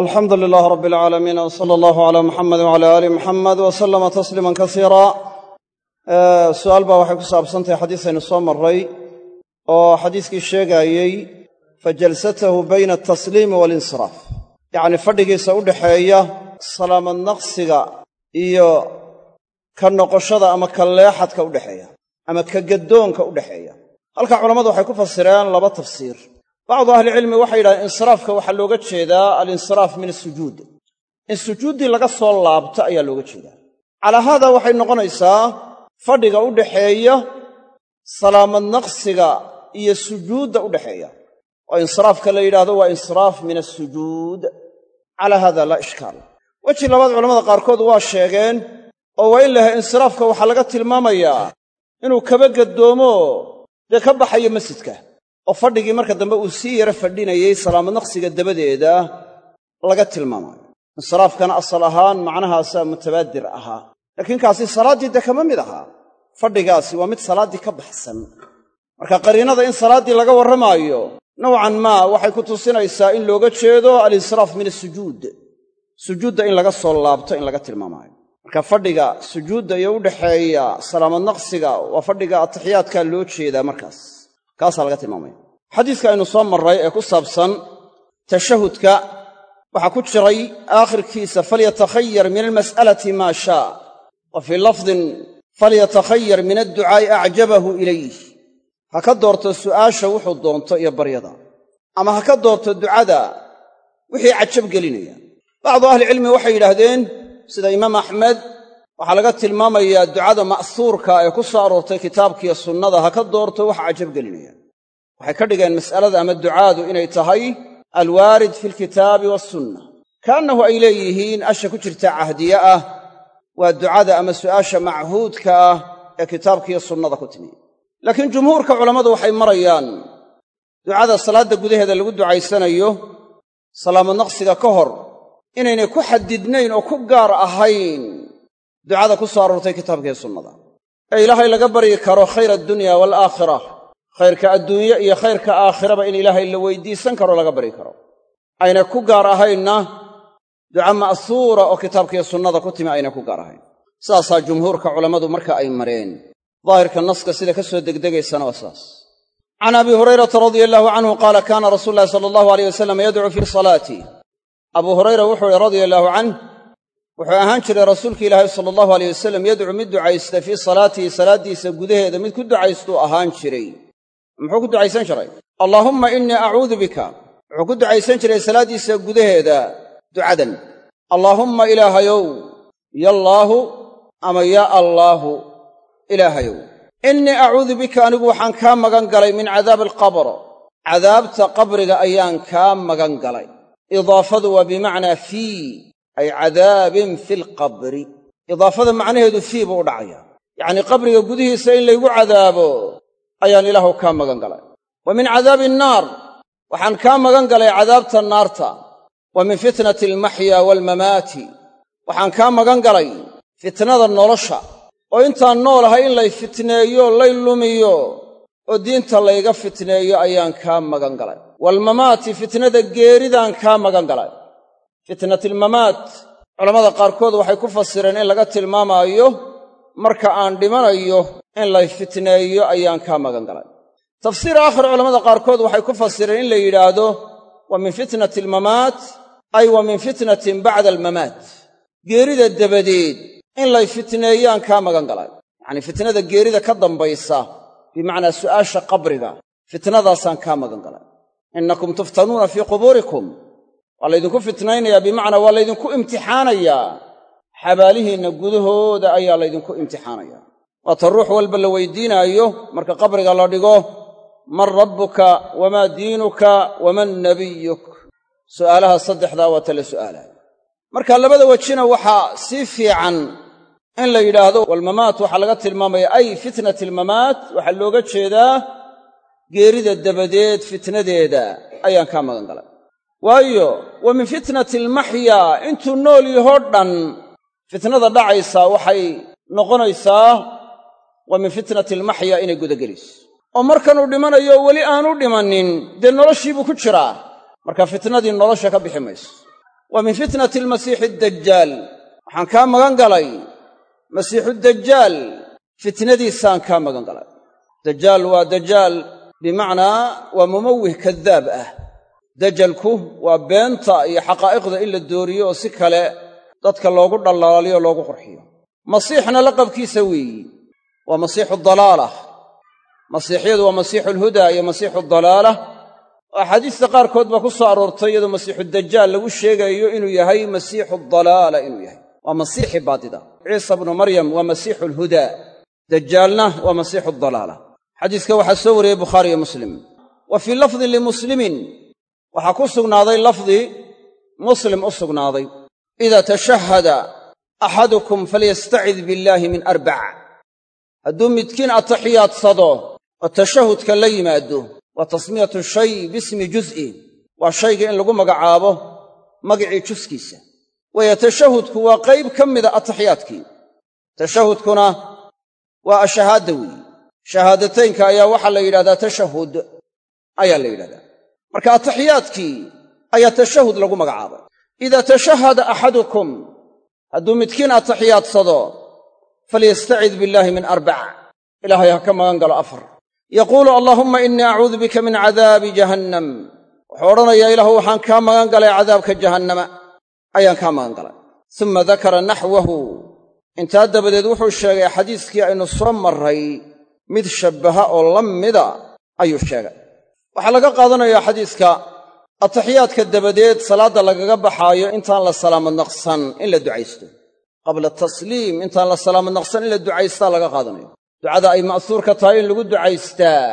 alxamdu lilaah rab alcaalamiin w sala allahu calaa muxamed wcala aali muxamed wa sallama tasliiman kasiira su'aal baa waxay ku saabsantahay xadiisaynu soo marray oo xadiiskii sheegaayey fa jalsatahu bayna altasliimi waalinsiraaf yacnii fadhigiisa u dhaxeeya salaamad naqsiga iyo ka noqoshada ama ka leexadka u dhexeeya ama ka gaddoonka u dhexeeya halkaa culammadu waxay ku fasireen laba tafsiir bacdu ahlicilmi waxay yidhahdeen insiraafka waxaa looga jeedaa alinsiraaf min asujuud in sujuuddii laga soo laabto ayaa looga jeedaa. Calaa haada waxay noqonaysaa fadhiga u dhaxeeya salaamad naqsiga iyo sujuudda u dhaxeeya. Oo insiraafka la yidhaahdo waa insiraaf min asujuud calaa haada laa ishkaal. Weji labaad culamada qaarkood waa sheegeen oo waa in lahay insiraafka waxaa laga tilmaamayaa inuu kaba dee ka baxayo masjidka oo fadhigii marka dambe uu sii yara fadhinayey salaamad naqsiga dabadeeda laga tilmaamayo insiraafkana asal ahaan macnahaasaa mutabaadir ahaa. Laakiin kaasi salaaddii de kama mid ahaa. Fadhigaasi waa mid salaaddii ka baxsan. Marka qariinada in salaaddii laga warramaayo nowcan maa waxay ku tusinaysaa in looga jeedo alinsiraaf min asujuud sujuudda in laga soo laabto in laga tilmaamaayo. Marka fadhiga sujuudda iyo u dhaxeeya salaamad naqsiga waa fadhiga atixiyaadkaa loo jeedaa markaas. Kaasaa laga tilmaamaya xadiiska aynu soo marray ee ku saabsan tashahudka waxaa ku jiray aakhirkiisa falyatakhayar min almas'alati maa shaa. Wa fii lafdin falyatakhayar min adducaa'i acjabahu ilayh ha ka doorto su'aasha wuxuu doonto iyo baryada. Ama ha ka doorto ducada wixii cajab gelinaya. Bacdu ahlicilmi waxay yidhaahdeen sida imaam axmed waxaa laga tilmaamayaa ducada ma'suurka ee ku soo aroortay kitaabkiiyo sunnada ha ka doorto waxa cajab gelinaya waxay ka dhigeen mas'alada ama ducaadu inay tahay alwaarid fi alkitaabi waasunna kaannahu ay leeyihiin asha ku jirta cahdiye ah waa ducada ama su'aasha machuudka ah ee kitaabkiiyo sunnada ku timi. Laakiin jumhuurka culammadu waxay marayaan ducada salaadda gudaheeda lagu ducaysanayo salaamad naqsiga ka hor inaynay ku xadidnayn oo ku gaar ahayn ducada ku soo aroortay kitaabkiiyo sunnada. Ee ilaahay laga baryi karo khayr addunya waalaakhira khayrka adduunye iyo khayrka aakhiraba in ilaahay la weydiisan karo laga baryi karo. Aynay ku gaar ahaynna duca ma'suura oo kitaabkiiyo sunnada ku timi aynay ku gaar ahayn. Sidaasaa jumhuurka culammadu marka ay mareen. Daahirka naska sida ka soo degdegaysana waa sidaas can abi hurayrata radia allaahu canhu qaala kaana rasuulu ulahi sala allahu aleyh wasalam yadcuu fii salaatii abuu hurayra wuxuu ihi radia allaahu canh wuxuu ahaan jiray rasuulka ilaahay sala allahu aleyh wasalam yadcuu mid ducaysta fii salaatihi salaaddiisa gudaheeda mid ku ducaystuu ahaan jiray muxuu ku ducaysan jiray? Allaahumma innii acuudu bika. Wuxuu ku ducaysan jiray salaaddiisa gudaheeda ducadan. Allaahumma ilaahayow yallaahu ama yaa allaahu ilaahayow. Innii acuudu bika anigu waxaan kaa magan galay min cadaabi alqabr. Cadaabta qabriga ayaan kaa magan galay. Idaafadu waa bimacnaa fii ay cadaabin fi lqabri idaafada macnaheedu fii buu u dhacayaa. Yacnii qabriga gudihiisa in laygu cadaabo ayaan ilaahu kaa magan galay. Wa min cadaabi annaar waxaan kaa magan galay cadaabta naarta. Wa min fitnati almaxya waalmamaati waxaan kaa magan galay fitnada nolosha. Oo intaan noolahay in lay fitneeyo lay lumiyo oo diinta layga fitneeyo ayaan kaa magan galay. Waalmamaati fitnada geeridaan kaa magan galay. Fitnatilmamaat culammada qaarkood waxay ku fasireen in laga tilmaamaayo marka aan dhimanayo in lay fitneeyo ayaan kaa magan galay tafsiir aakhir culamada qaarkood waxay ku fasireen in la yidhaahdo wa min fitnati almamaat ay wa min fitnatin bacda almamaat. Geerida dabadeed in lay fitneeyaan kaa magan galay yacnii fitnada geerida ka dambaysa bimacnaa su'aasha qabriga fitnadaasaan kaa magan galay innakum tuftanuuna fii qubuurikum. Waa laydinku fitnaynayaa bimacnaa waa laydinku imtixaanayaa xabaalihiinna gudahooda ayaa laydinku imtixaanayaa. Waata ruux walba la weydiinaayo marka qabriga la dhigo man rabbuka wamaa diinuka waman nabiyuk? Su'aalaha saddexdaa waa ta la su'aalaayo marka labada wejina waxaa sii fiican in la yidhaahdo walmamaat waxaa laga tilmaamaya ay fitnati almamaat waxaa looga jeedaa geerida dabadeed fitnadeeda ayaan kaa magan galay. Waayo wa min fitnati almaxyaa intuu nool yahoo dhan fitnada dhacaysaa waxay noqonaysaa wa min fitnati almaxyaa inay gudagelayso oo markanuu dhimanayo weli aanu dhimannin dee noloshii buu ku jiraa? Marka fitnadii nolosha ka bixi mayso. Wa min fitnati almasiixi addajaal waxaan kaa magan galay. Masiixu dajaal fitnadiisaan kaa magan galay. Dajaal waa dajaal bimacnaa waa mumawih kadaab ah. Dajalku waa beenta iyo xaqaa'iqda in la dooriyo oo si kale dadka loogu dhallaaliyo loogu qurxiyo. Masiixna laqabkiisa weeyi. Waa masiixu dalaalah masiixyadu waa masiixu alhudaa iyo masiixu dalaalah oo axaadiista qaarkood baa ku soo aroortay iyadoo masiixu dajaal lagu sheegayo inuu yahay masiixu dalaala inuu yahay. Waa masiixi baadida. Ciisa bnu maryam waa masiixu alhudaa dajaalna waa masiixu dalaala. Xadiiska waxaa soo wariyey bukhaari iyo muslim. Wa fii lafdin limuslimin waxaa ku sugnaaday lafdi muslim u sugnaaday idaa tashahada axadukum falyastacid billaahi min arbac hadduu midkiin atixiyaadsado oo tashahudka la yimaado waa tasmiyatu shay bismi juz'i waa shayga in lagu magacaabo magicii juskiisa waayo tashahudku waa qayb ka mida atixiyaadkii tashahudkuna waa ashahaadda weeye shahaadataynka ayaa waxaa la yidhahdaa tashahud ayaa la yidhahdaa marka atixiyaadkii ayaa tashahud lagu magacaabay idaa tashahada axadukum hadduu midkiin atixiyaadsado falyastacid billaahi min arbac ilaahay ha ka magan galo afar yaquulu allaahumma innii acuudu bika min cadaabi jahannam wuxuu odhanayaa ilaahu waxaan kaa magan galay cadaabka jahannama ayaan kaa magan galay suma dakara naxwahu intaa dabadeed wuxuu sheegay xadiiskii aynu soo marray mid shabbaha oo la mida ayuu sheegay waxaa laga qaadanayaa xadiiska atixiyaadka dabadeed salaadda lagaga baxaayo intaan la salaamad naqsan in la ducaysto. Qabla tasliim intaan la salaamad naqsan in la ducaystaa laga qaadanayo. Ducada ay ma'suurka tahay in lagu ducaystaa.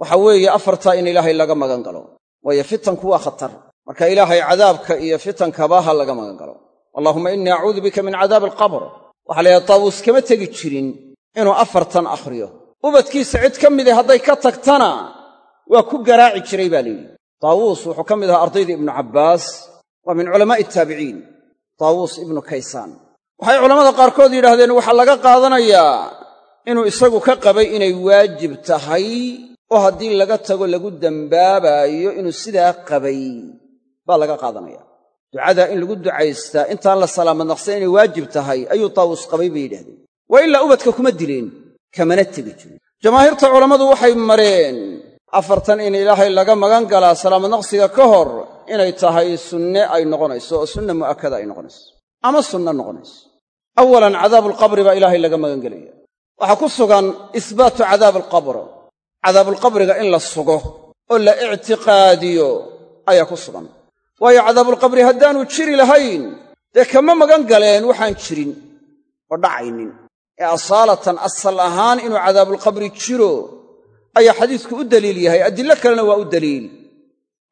Waxa weeye afartaa in ilaahay laga magan galo. Waayo fitanku waa khatar. Marka ilaahay cadaabka iyo fitankaba ha laga magan galo. Allaahumma innii acuudu bika min cadaabi alqabr. Waxaa laydhaha taawuus kama tegi jirin inuu afartan akhriyo. Ubadkiisa cid ka midi hadday ka tagtana waa ku garaaci jiray baa layidhi taawuus wuxuu ka mid ahaa ardaydii ibnu cabbaas waa min culamaa'i taabiciin taawuus ibnu kaysaan. Waxay culammada qaarkood yidhaahdeen waxaa laga qaadanayaa inuu isagu ka qabay inay waajib tahay oo haddii laga tago lagu dembaabaayo inuu sidaa qabay. Baa laga qaadanaya ducadaa in lagu ducaystaa intaan la salaamad naqsan inay waajib tahay ayuu taawuus qabay bay yidhahdeen waa ilaa ubadka kuma dileen kamana tegi jirin. Jamaahiirta culammadu waxay mareen afartan in ilaahay laga magan galaa salaamad naqsiga ka hor inay tahay sunne ay noqonayso oo sunna mu'akkada ay noqonayso ama sunno noqonayso. Awalan cadaabualqabri baa ilaahay laga magan gelaya. Waxaa ku sugan isbaatu cadaabi alqabr cadaabulqabriga in la sugo oo la ictiqaadiyo ayaa ku sugan. Waayo cadaabulqabri haddaanu jiri lahayn dee kama magan galeen waxaan jirin oo dhacaynin. Ee asaalatan asal ahaan inuu cadaabulqabri jiro ayaa xadiisku u daliil yahay. Adillo kalena waa u daliil.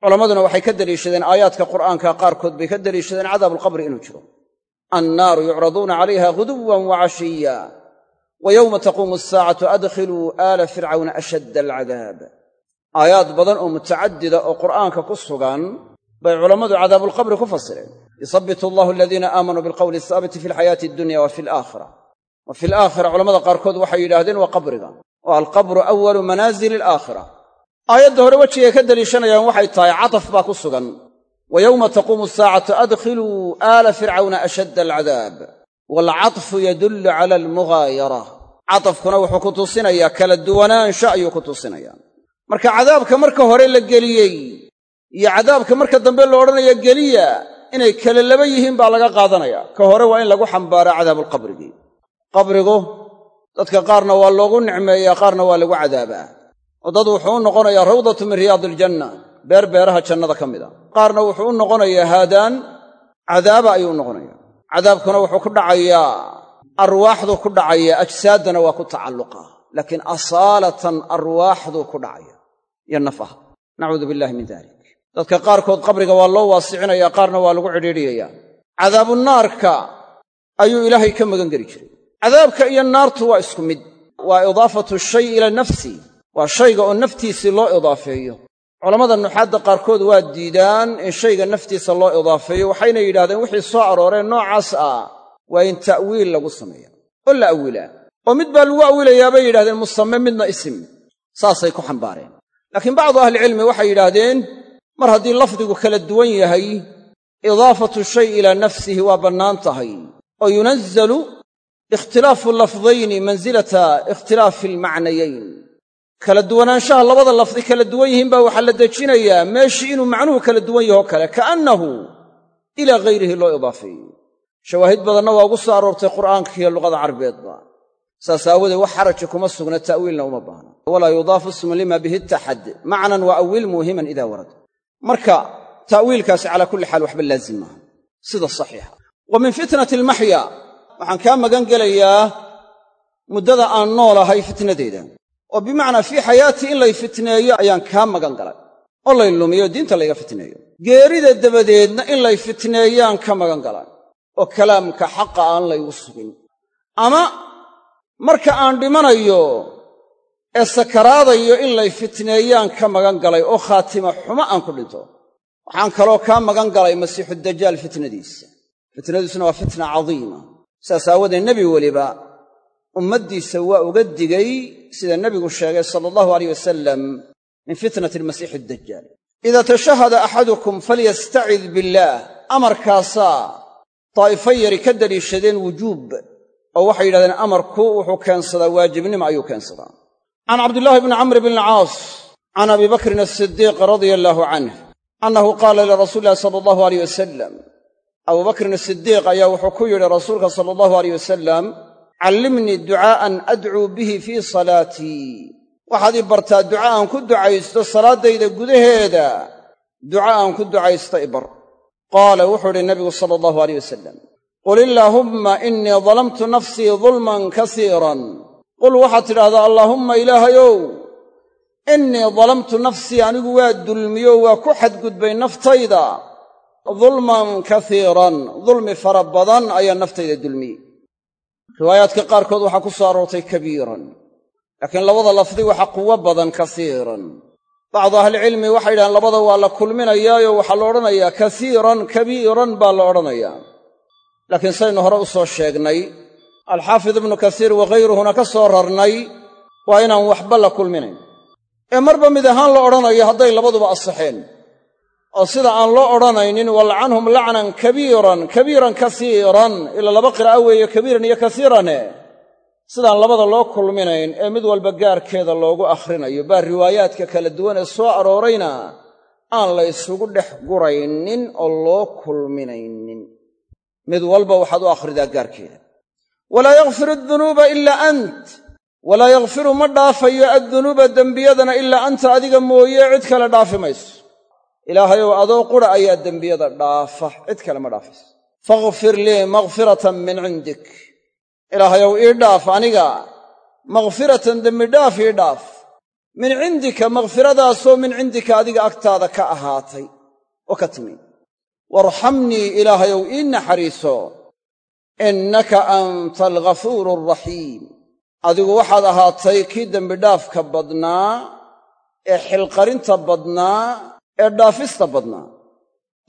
Culammaduna waxay ka deliishadeen aayaadka qur'aanka qaarkood bay ka deliishadeen cadaabualqabri inuu jiro. Annaaru yucraduuna calayha ghuduwan wa cashiya wa yowma taquumu asaacatu adkhiluu aala fircawna ashadda alcadaab. Aayaad badan oo mutacadida oo qur'aanka ku sugan bay culammadu cadaabulqabri ku fasireen. Yusabbitu allahu aladiina aamanuu bilqowli asaabiti fi alxayaati addunya wa fi alaakhira wa fi alaakhira culamada qaarkood waxay yidhaahdeen waa qabriga oo alqabru awalu manaazili alaakhira. Aayadda hore wejigay ka deliishanayaan waxay tahay cataf baa ku sugan. Wa yowma taquumu asaacatu adkhiluu aala fircawna ashadda alcadaab. Waalcatfu yadullu cala almughaayara. Catafkuna wuxuu ku tusinayaa kala duwanaansha ayuu ku tusinayaa. Marka cadaabka marka hore la geliyey iyo cadaabka marka dambe la odhanaya geliya inay kala laba yihiin baa laga qaadanaya. Ka hore waa in lagu xambaaraa cadaabuulqabrigii qabrigu dadka qaarna waa loogu nicmeeyaa qaarna waa lagu cadaabaa. Oo dad wuxuu u noqonayaa rawdatu min riyaadi aljanna beer beeraha jannada ka mid a qaarna wuxuu u noqonayaa haadaan cadaaba ayuu u noqonayaa. Cadaabkuna wuxuu ku dhacayaa arwaaxduu ku dhacayaa ajsaaddana waa ku tacalluqa laakiin asaalatan arwaaxduu ku dhacaya iyo nafaha. Nacuudu billahi min dalik dadka qaarkood qabriga waa loo waasicinayaa qaarna waa lagu cidhiidhiyayaa. Cadaabunaarka ayuu ilaahay ka magan geli jiray cadaabka iyo naartu waa isku mid. Waa idaafatu shay ila nafsi. Waa shayga oo naftiisii loo idaafeeyo. Culammada nuxaadda qaarkood waa diidaan in shayga naftiisa loo idaafeeyo waxayna yidhahdeen wixii soo arooreen noocaas ah waa in ta'wiil lagu sameeya oo la awilaa. Oo mid baa lagu awilayaa bay yidhahdeen musame midna isim. Saasay ku xambaareen. Laakiin bacdu ahlicilmi waxay yidhaahdeen mar haddii lafdigu kala duwan yahay idaafatu shay ilaa nafsihi waa bannaan tahay. Oo yunazzalu ikhtilaafu lafdayni mansilata ikhtilaafi almacnayayn kala duwanaanshaha labada lafdi kala duwan yihiin baa waxaa la dejinayaa meeshii inuu macnuhu kala duwan yahoo kale ka'annahu ilaa ghayrihi loo idaafeeyey shawaahid badanna waa ugu soo aroortay qur'aanka iyo luqada carbeedba. Saas aawoodee wax xaraji kuma sugna ta'wiilna uma baahna. Walaa yudaafu ismun lima bihi ittaxad macnan wa awil muuhiman idaa warad marka ta'wiilkaasi calaa kulli xaal waxba laazim maaha. Sida saxiixa. Wa min fitnati waxaan kaa magan gelayaa muddada aan noolahay fitnadeeda. Oo bimacnaa fii xayaatii in lay fitneeyo ayaan kaa magan galay. Oo lay lumiyo diinta layga fitneeyo. Geerida dabadeedna in lay fitneeyaan ka magan galay. Oo kalaamka xaqa aan laygu sugin. Ama marka aan dhimanayo ee sakaraadayo in lay fitneeyaan ka magan galay oo khaatima xumo aan ku dhinto. Waxaan kaloo kaa magan galay masiixudajaal fitnadiisa. Fitnadiisuna waa fitna cadiima saas aawoodee nebi weliba ummaddiisa waa uga digay sida nebigu sheegay sala allahu alayh wasalam min fitnati almasiixi addajaal idaa tashahada axadukum falyastacid billaah amarkaasaa daa'ifo yari ka daliishadeen wujuub oo waxay yidhahdeen amarku wuxuu keensadaa waajibnimo ayuu keensadaa. Can cabdillaahi bni camr bni alcaas can abi bakrin asidiiq radia allaahu canh annahu qaala lirasuuli illahi sala allahu aleyh wasalam abuu bakrin asidiiq ayaa wuxuu ku yidhi rasuulka sala allahu aleyh wasalam callimnii ducaa'an adcuu bihi fii salaatii. Waxaad ii bartaa duca aan ku ducaysto salaaddayda gudaheeda. Duca aan ku ducaysto ibar qaala wuxuu idhi nabigu sala allahu aleyh wasalam qul illaahumma innii dalamtu nafsii dulman kasiiran. Qul waxaad tidhahdaa allaahumma ilaahayow innii dalamtu nafsii anigu waa dulmiyo waa ku xadgudbay naftayda dulman kasiiran dulmi fara badan ayaa naftayda dulmiyey riwaayaadka qaarkood waxaa ku soo aroortay kabiiran laakiin labada lafdi waxa quwo badan kasiiran bacdu ahlicilmi waxay yidhahaan labada waa la kulminayaayo waxaa la odhanayaa kasiiran kabiiran baa la odhanayaa laakiin saynu hore u soo sheegnay alxaafid ibnu kasiir waghayruhuna ka soo rarnay waa inaan waxba la kulminayn. Ee marba mid ahaan la odhanayo hadday labaduba asaxeen oo sida aan loo odhanaynin walcanhum lacnan kabiiran kabiiran kasiiran ila laba qiraa'o weeye kabiiran iyo kasiirane. Sidaan labada loo kulminayn ee mid walba gaarkeeda loogu akhrinayo baa riwaayaadka kala duwan ee soo aroorayna aan la ysugu dhex guraynin oo loo kulminaynin. Mid walba waxaad u akhridaa gaarkeeda. Walaa yakfiru adunuuba ilaa ant. Walaa yakfiru ma dhaafayo addunuuba dembiyadana ilaa anta adiga mooye cid kale dhaafi mayso ilaahayow adoo qura ayaa dembiyada dhaafa. Cid kale ma dhaafayso fakhfir lii makhfiratan min cindik. Ilaahayow ii dhaaf aniga. Makhfiratan dembidhaaf ii dhaaf. Min cindika makhfiradaasoo min cindika adiga agtaada ka ahaatay. Oo ka timi. Waarxamnii ilaahayow ii naxariiso. Innaka anta alghafuuru alraxiim adigu waxaad ahaatay kii dembidhaafka badnaa ee xilqarinta badnaa ee dhaafista badnaa.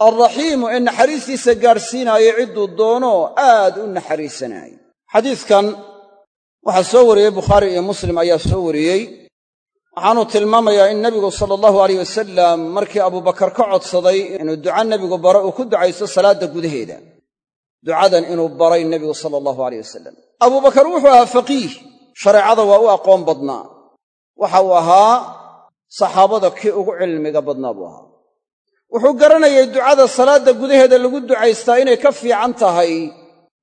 Alraxiimu ee naxariistiisa gaadhsiinaayo cidduu doono aad u naxariisanaayo. Xadiidkan waxaa soo wariyey bukhaari iyo muslim ayaa soo wariyey. Waxaanuu tilmaamayaa in nebigu sala allahu alayh wasalam markii abubakar ka codsaday inuu duca nebigu baro uu ku ducaysto salaadda gudaheeda. Ducadan inuu baray nebigu sala allahu alayh wasalam abubakar wuxuu ahaa faqiih. Shareecada waa u aqoon badnaa. Waxa uu ahaa saxaabada kii ugu cilmiga badnaa buu ahaa. Wuxuu garanayay ducada salaadda gudaheeda lagu ducaystaa inay ka fiican tahay.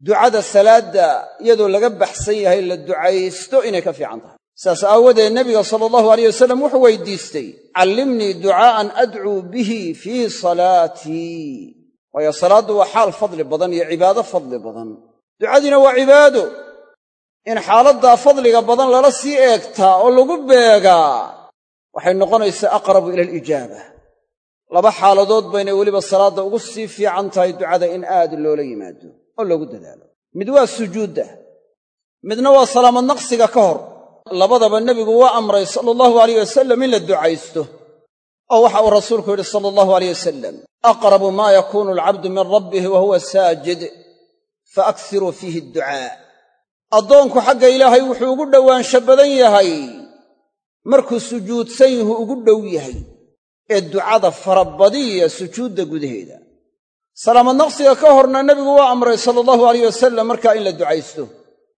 Ducada salaadda iyadoo laga baxsan yahay la ducaysto inay ka fiican tahay. Saas aawadeed nebiga sala allahu alayh wasalam wuxuu weydiistay callimnii ducaa'an adcuu bihi fii salaatii waayo salaaddu waa xaal fadli badan iyo cibaado fadli badan. Ducadiina waa cibaado. In xaaladdaa fadliga badan lala sii eegtaa oo lagu beegaa waxay noqonaysaa aqrabu ila alijaaba. Laba xaaladood baynay weliba salaadda ugu sii fiican tahay ducada in aad loola yimaado oo loogu dadaalo. Mid waa sujuudda midna waa salaamad naqsiga ka hor. Labadaba nebigu waa amray sala allahu alayh wasalam in la ducaysto oo waxa uu rasuulku yidhi sala allahu alayh wasalam aqrabu maa yakuunu alcabdu min rabbihi wa huwa saajid fa aksiruu fiihi adducaa. Addoonku xagga ilaahay wuxuu ugu dhowaansha badan yahay markuu sujuudsan yuhu ugu dhow yahay ee ducada farabadiya sujuudda gudaheeda. Salaamad naqsiga ka horna nebigu waa amray sala allahu alayh wasalam markaa in la ducaysto.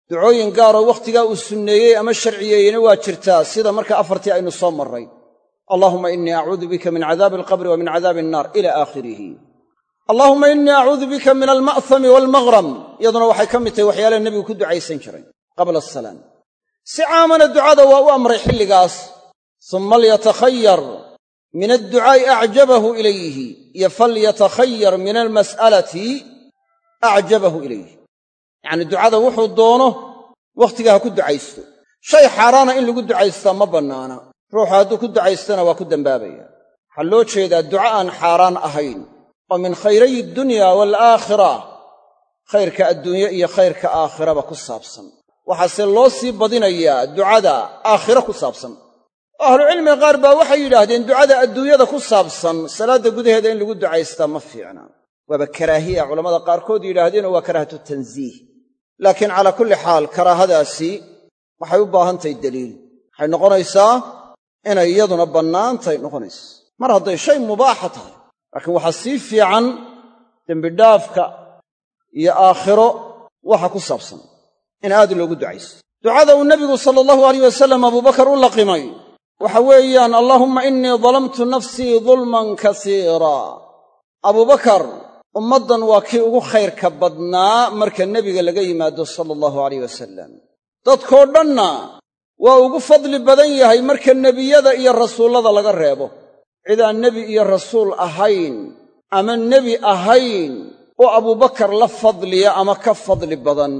Ducooyin gaaroo wakhtigaa uu sunneeyey ama sharciyeeyeyna waa jirtaa sida marka afartii aynu soo marray. Allaahuma innii acuudu bika min cadaabi alqabri wa min cadaabi annaar ila aakhirihi. Allaahuma innii acuudu bika min alma'hami waalmaqram iyaduna waxay ka mid tahay waxyaalaha nebigu ku ducaysan jiray qabla asalaam si caamana ducada waa u amray xilligaas summa lyatakhayar min adducaa'i acjabahu ilayhi iyo falyatakhayar min almas'alati acjabahu ilayhi. Yacnii ducada wuxuu doono wakhtigaa ha ku ducaysto. Shay xaaraana in lagu ducaystaa ma bannaana. Ruuxu hadduu ku ducaystana waa ku dembaabaya waxaa loo jeedaa duca aan xaaraan ahayn. Oo min khayray addunya waalaakhira khayrka adduunye iyo khayrka aakhiraba ku saabsan waxaase loo sii badinayaa ducada aakhiro ku saabsan. Ahlucilmiga qaar baa waxay yidhaahdeen ducada adduunyada ku saabsan salaadda gudaheeda in lagu ducaystaa ma fiicna. Waaba karaahiya culammada qaarkood yidhaahdeenoo waa karaahatu tansiih laakiin calaa kulli xaal karaahadaasi waxay u baahan tahay deliil waxay noqonaysaa inay iyaduna bannaantay noqonaysa. Mar hadday shay mubaaxa tahay laakiin waxaa sii fiican dembidhaafka iyo aakhiro waxa ku saabsan in aad loogu ducayso ducada uu nebigu sala allahu alayh wasalam abubakar u laqimay waxa weeyaan allaahumma innii dalamtu nafsii dulman kasiira. Abubakar ummaddan waa kii ugu khayrka badnaa marka nebiga laga yimaado sala allahu alayh wasalam dadkoo dhanna waa ugu fadli badan yahay marka nebiyada iyo rasuullada laga reebo. Cid aan nebi iyo rasuul ahayn ama nebi ahayn oo abubakar la fadliya ama ka fadli badan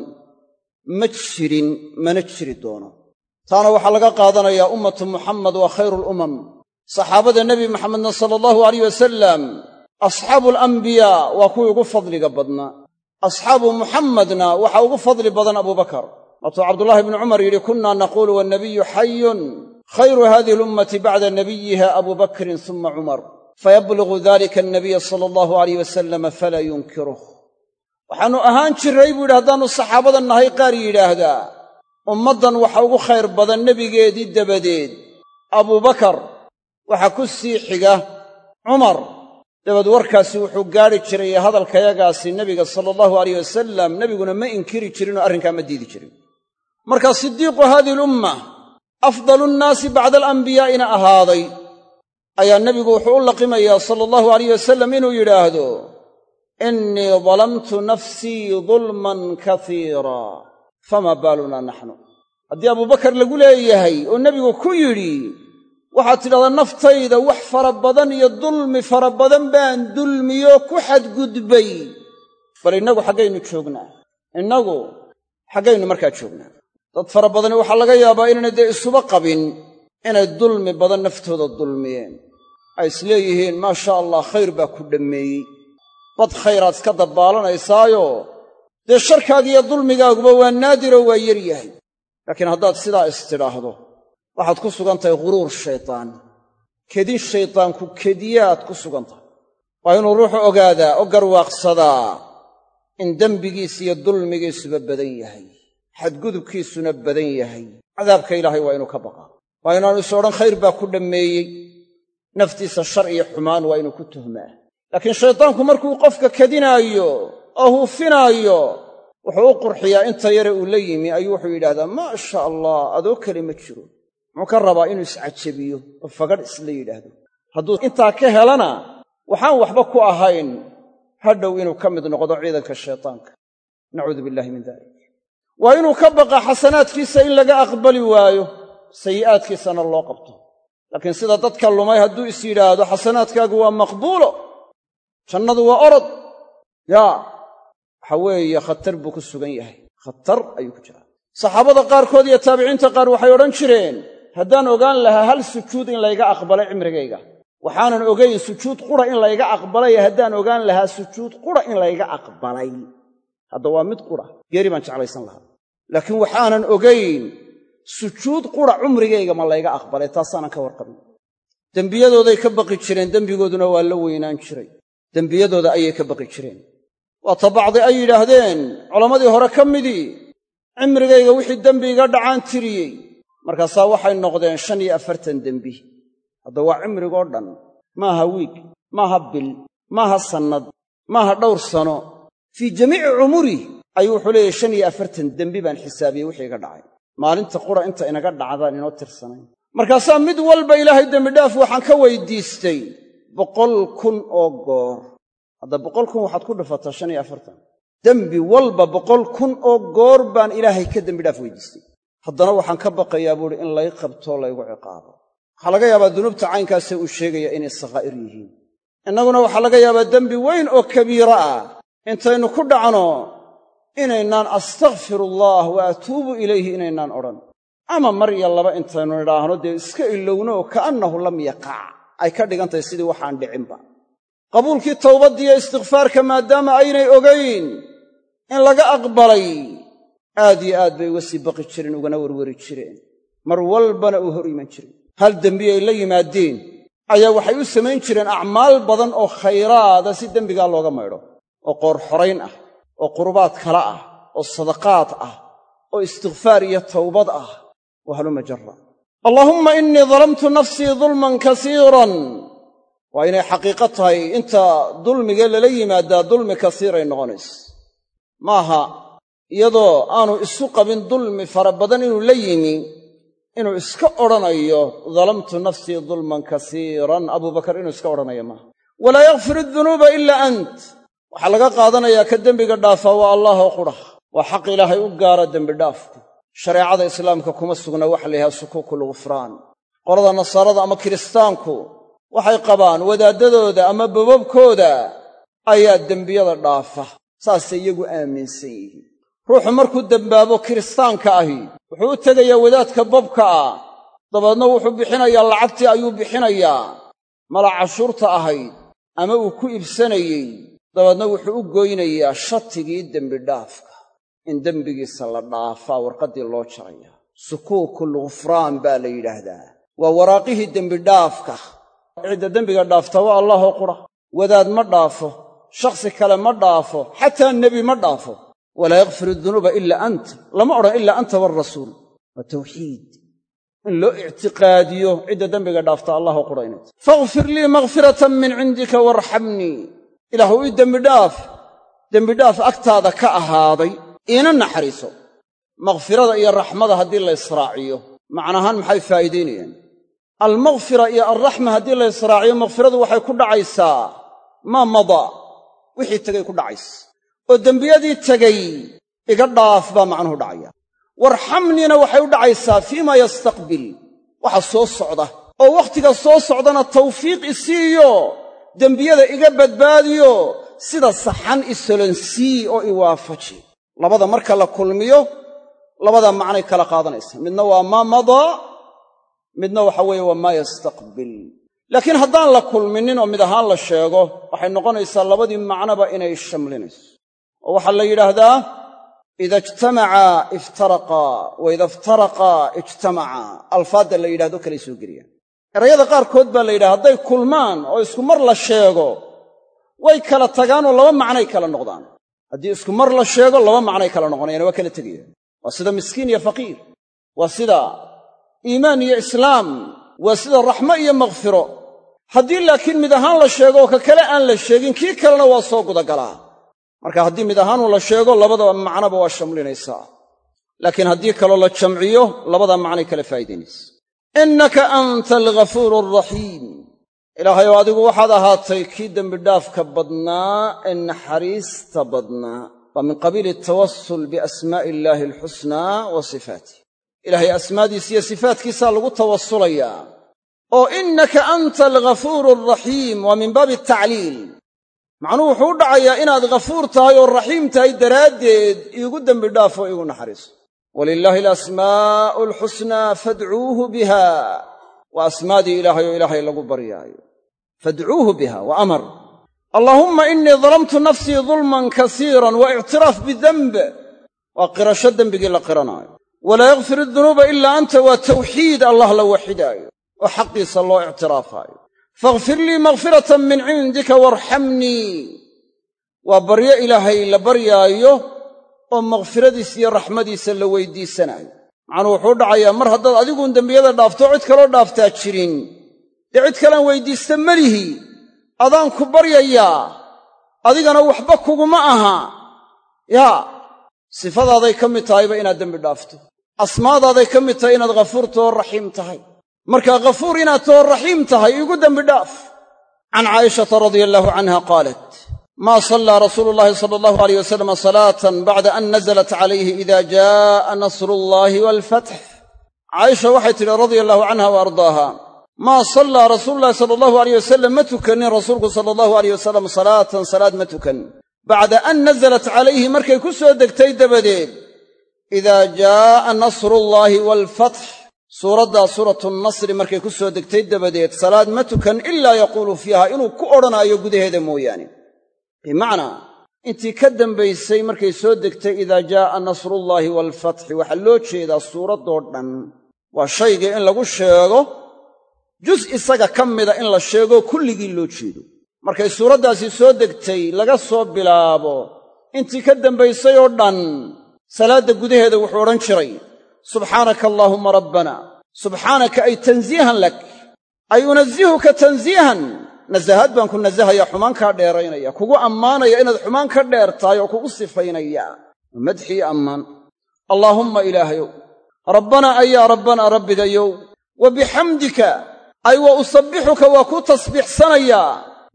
ma jirin mana jiri doono. Taana waxaa laga qaadanayaa ummatu muxamed waa khayru lumam saxaabada nebi maxamedna sala allahu alayh wasalam asxaabu alambiyaa waa kuwii ugu fadliga badnaa asxaabu muxammadna waxaa ugu fadli badan abubakar waatuu cabdullaahi bnu cumar yidhi kunna naquulu wannabiyu xayun khayru hadihi alummati bacda nabiyiha abu bakrin suma cumar. Fayablugu dalika annabiya sala allahu alayh wasalama falaa yunkiruh waxaannu ahaan jirray buu yidhi haddaannu saxaabada nahay qaar yidhaahdaa ummaddan waxa ugu khayr badan nebigeedii dabadeed. Abubakar waxaa ku sii xiga. Cumar dabeed warkaasi wuxuu gaadhi jiray hadalkayagaasi nebiga sala allahu alayh wasalam nebiguna ma inkiri jirinoo arrinkaa ma diidi jirin. Marka sidiiqu haadihi alumma afdalu nnaasi bacda alambiyaa'ina ahaaday. Ayaa nebigu wuxuu u laqimayaa sala allahu alayh wasalam inuu yidhaahdo innii dalamtu nafsii dulman kasiira famaa baalunaa naxnu haddii abubakar lagu leeyahay oo nebigu ku yidhi waxaad tidhahdaa naftayda wax fara badan iyo dulmi fara badan baan dulmiyo ku xadgudbay bal innagu xaggaynu joognaa innagu xaggaynu markaa joognaa dad fara badani waxaa laga yaabaa inaynay dee isuba qabin inay dulmi badan naftooda dulmiyeen ay isleeyihiin maa sha allah khayr baa ku dhammeeyey bad khayraad iska dabbaalanaysaayo dee sharkaagiiyo dulmigaaguba waa naadiroo waa yar yahay laakiin haddaad sidaa istidhaahdo waxaad ku sugan tahay ghuruur shaydaan kedin shaydaanku kediyaad ku sugan tahay. Waa inuu ruuxu ogaadaa oo garwaaqsadaa in dembigiis iyo dulmigiisuba badan yahay xadgudubkiisuna badan yahay. Cadaabka ilaahay waa inuu ka baqaa. Waa inaanu is odhan khayr baa ku dhammeeyey. Naftiisa shar iyo xumaan waa inuu ku tuhmaa laakiin shaydaanku markuu qofka kedinaayo oo huufinaayo wuxuu u qurxiyaa inta yare uu la yimi. Ayuu wuxuu yidhahdaa maa sha allah adoo kale ma jiro. Muxuu ka rabaa inuu iscajabiyo oo fagadh isla yidhaahdo. Hadduu intaa ka helana waxaan waxba ku ahayn. Hadhow inuu ka mid noqdo ciidanka shaytaanka. Nacuudu billahi min dalik waa inuu ka baqa xasanaadkiisa in laga aqbali waayo. Sayi'aadkiisana loo qabto. Laakiin sida dadka lumay hadduu is yidhaahdo xasanaadkaagu waa maqbuulo jannadu waa orod. Yaa waxa weeye khatar buu ku sugan yahay. Khatar ayuu ku jiraa. Saxaabada qaarkood iyo taabiciinta qaar waxay odhan jireen haddaan ogaan lahaa hal sujuud in layga aqbalay cimrigayga? Waxaanan ogayn sujuud qura in layga aqbalay haddaan ogaan lahaa sujuud qura in layga aqbalay? Hadda waa mid qura. Geeri baan jeclaysan lahaa. Laakiin waxaanan ogayn sujuud qura cumrigayga ma layga aqbalay taasaanan ka warqabin. Dembiyadooday ka baqi jireen dembigooduna waa la weynaan jiray dembiyadooda ayay ka baqi jireen. Waata bacdi ay yidhaahdeen culammadii hore ka midii cimrigayga wixii dembi iga dhacaan tiriyey. Markaasaa waxay noqdeen shan iyo afartan dembi. Hadda waa cimrigoo dhan. Maaha wiig maaha bil maaha sannad maaha dhowr sano. Fii jamiici cumuri ayuu wuxuu leeyahy shan iyo afartan dembi baan xisaabiyey wixii iga dhacay. Maalinta qura inta inaga dhacdaan inoo tirsanayn. Markaasaa mid walba ilaahay dembidhaaf waxaan ka weydiistay boqol kun oo goor. Hadda boqol kun waxaad ku dhufataa shan iyo afartan. Dembi walba boqol kun oo goor baan ilaahay ka dembidhaaf weydiistay. Haddana waxaan ka baqayaa buuhi in lay qabtoo laygu ciqaabo. Waxaa laga yaabaa dunuubta caynkaasee uu sheegaya inay sakhaa'ir yihiin. Innaguna waxaa laga yaabaa dembi weyn oo kabiira ah. Intaynu ku dhacno inaynaan astakfirullaah wa atuubu ilayhi inaynaan odhan. Ama mar iyo laba intaynu nidhaahno dee iska ilowno oo ka'annahu lam yaqac ay ka dhigantahay sidii waxaan dhicinba. Qabuulkii towbaddiiyo istikfaarka maadaama aynay ogayn in laga aqbalay aad iyo aad bay uga sii baqi jireen ugana werweri jireen. Mar walbana uu hor iman jiren hal dembi ay la yimaadeen ayaa waxay u samayn jireen acmaal badan oo khayraada si dembigaa looga maydho. Oo qoor xorayn ah oo qurbaad kala ah oo sadaqaad ah oo istikfaar iyo towbad ah. Wa haluma jara allaahumma innii dalamtu nafsii dulman kasiiran. Waa inay xaqiiqo tahay inta dulmigee lala yimaadaa dulmi kasiiray noqonaysa maaha iyadoo aanu isu qabin dulmi fara badan inuu la yimi inuu iska odhanayo dalamtu nafsii dulman kasiiran. Abubakar inuu iska odhanayo maaha. Walaa yakfir adunuuba ilaa ant. Waxaa laga qaadanayaa ka dembiga dhaafaa waa allaahoo qudha waa xaq ilaahay u gaara dembidhaafku shareecada islaamka kuma sugna waxa la yidhaha sukuukul ghufraan qolada nasaarada ama kiristaanku waxay qabaan wadaaddadooda ama bababkooda ayaa dembiyada dhaafa saasay iyagu aaminsan yihiin. Ruuxu markuu dembaabo kiristaanka ahi wuxuu u tegayaa wadaadka babka ah. Dabeedna wuxuu bixinayaa lacagtii ayuu bixinayaa. Mala cashuurta ahayd ama uu ku ibsanayey dabeedna wuxuu u goynayaa shatigii dembidhaafka in dembigiisa la dhaafaa warqaddii loo jaraya. Sukuukul ghufraan baa la yidhaahdaa. Waa waraaqihii dembidhaafka cidda dembiga dhaafta waa allaahoo qura. Wadaad ma dhaafo. Shakhsi kale ma dhaafo. Xataa nebi ma dhaafo. Walaa yakfiru dunuuba ilaa anta lama odhan ilaa anta waalrasuul waa tawxiid. In loo ictiqaadiyo cidda dembiga dhaafta allahoo qura inay faghfir lii maghfiratan min cindika waarxamnii ilaahu ii dembidhaaf dembidhaaf agtaada ka ahaaday iina naxariiso makhfirada iyo raxmada haddii la israaciyo macnahaan maxay faa'iidaynayaan? Almakhfira iyo alraxma haddii la israaciyo makhfiradu waxay ku dhacaysaa maa madaa wixii tegay ku dhacaysa. Oo dembiyadii tegay iga dhaaf baa macnuhu dhacaya. Warxamniina waxay u dhacaysaa fii maa yastaqbil waxa soo socda. Oo wakhtiga soo socdana tawfiiq isiiyo dembiyada iga badbaadiyo sida saxan isolonsii oo i waafaji labada marka la kulmiyo labada macnay kala qaadanaysa. Midna waa maa madaa midna waxa weeye waa maa yastaqbil. Laakiin haddaan la kulminin oo mid ahaan la sheego waxay noqonaysaa labadii macnoba inay shamlinayso. Oo waxaa la yidhaahdaa ida ijtamacaa iftaraqaa wa ida iftaraqaa ijtamacaa alfaadda la yidhahdo kalay soo geliyaan erayada qaarkood baa la yidhaha hadday kulmaan oo isku mar la sheego way kala tagaanoo laba macnay kala noqdaan haddii isku mar la sheego laba macnay kala noqonayaan waa kala tegayaan waa sida miskiin iyo faqiir waa sida iimaan iyo islaam waa sida raxmo iyo makhfiro haddii laakiin mid ahaan la sheego ka kale aan la sheegin kii kalena waa soo gudagalaa. Marka haddii mid ahaanu la sheego labadaba macnoba waa shamlinaysaa. Laakiin haddii kaloo la jamciyo labada macnay kala faa'idaynaysa innaka anta alghafuuru alraxiim ilaahayow adigu waxaad ahaatay kii dembidhaafka badnaa ee naxariista badnaa. Waa min qabiili tawasul biasmaa'i illaahi alxusnaa wa sifaatih ilaahay asmaadiisa iyo sifaatkiisaa lagu tawasulayaa oo innaka anta alghafuuru alraxiim waa min baabi atacliil macnuhu wuxuu u dhacayaa inaad ghafuur tahay oo raxiim tahay daraaddeed iigu dembidhaafo iigu naxariiso. Walilaahi alasmaa'u alxusnaa fadcuuhu biha waa asmaadii ilaahay oo ilaahay lagu baryaayo. Fadcuuhu biha wa amar. Allaahumma innii dalamtu nafsii dulman kasiiran wa ictiraaf bidenb waa qirasho dembigii la qiranaayo walaa yakfir adunuuba ilaa anta waa tawxiid allah la waxidaayo oo xaqiisa loo ictiraafaayo fakhfir lii makhfiratan min cindika waarxamnii waa baryo ilaahay la baryaayo oo makhfiradiisa iyo raxmadiisa la weydiisanaayo macnuu wuxuu dhacayaa mar haddaad adiguun dembiyada dhaafto cid kaloo dhaaftaa jirin. Dee cid kalean weyddiista melihi adaan ku baryayaa adigana waxba kuguma aha. Yaa sifadaaday ka mid tahayba inaad dembi dhaafto. Asmaadaaday ka mid tahay inaad ghafuurtoo raxiim tahay. Markaa ghafuur inaad too raxiim tahay iigu dembi dhaaf. Can caa'ishata radia allaahu canha qaalat maa sallaa rasuulu llaahi sala allahu aleyh wasalam salaatan bacda an nazalat calayhi ida jaa'a nasruullaahi waalfatx caaisha waxay tidhi radia allahu canha wa ardaaha maa sallaa rasuululahi sala allahu aleyh wasalam ma tukanin rasuulku sala allahu aleyh wasalam salaatan salaad ma tukan. Bacda an nazalat calayhi markay ku soo degtay dabadeed idaa jaa'a nasruullaahi waalfatx suuraddaa suuratu nasri markay ku soo degtay dabadeed salaad ma tukan ilaa yaquulu fiiha inuu ku odhanaayo gudaheeda mooyaane bimacnaa intii ka dambaysay markay soo degtay idaa jaa'a nasruullaahi waalfatxi waxaa loo jeedaa suuraddoo dhan waa shaygii in lagu sheego jus isaga ka mida in la sheego kulligii loo jeedo. Markay suuraddaasi soo degtay laga soo bilaabo intii ka dambaysay oo dhan salaadda gudaheeda wuxuu odhan jiray subxaanaka allaahumma rabbana subxaanaka ay tansiihan lak ay unazihuka tansiihan nasahaad baan ku nasahaya xumaan kaa dheeraynaya kugu ammaanaya inaad xumaan ka dheer tahay oo kugu sifaynaya. Madxii ammaan. Allaahumma ilaahayow rabbanaa ayaa rabbanaa rabbigayow wa bixamdika ay wa usabbixuka waa ku tasbiixsanayaa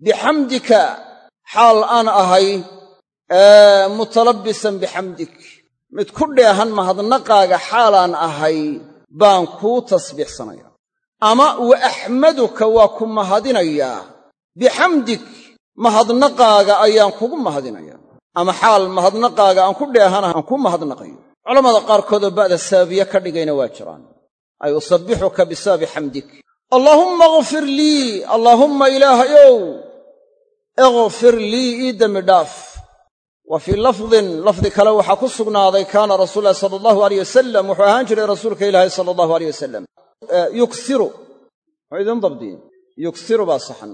bixamdika xaal aan ahay mutalabbisan bixamdik mid ku dheehan mahadnaqaaga xaalaan ahay baan kuu tasbiixsanayaa ama wa axmaduka waa ku mahadinayaa bixamdik mahadnaqaaga ayaan kugu mahadinayaa ama xaal mahadnaqaaga aan ku dheehana aan ku mahadnaqayo. Culammada qaarkoodoo ba'da sababiye ka dhigayna waa jiraan. Ay usabbixuka bisababi xamdik allaahumma akfir lii allaahumma ilaahayow. Ikfir lii ii dembi dhaaf. Wa fii lafdin lafdi kale waxaa ku sugnaaday kaana rasuulu ulahi sala allahu aleyh wasalam wuxuu ahaan jiray rasuulka ilaahi sala allahu aleyh wasalam yuksiru. Idin dabdiye yuksiru baa saxan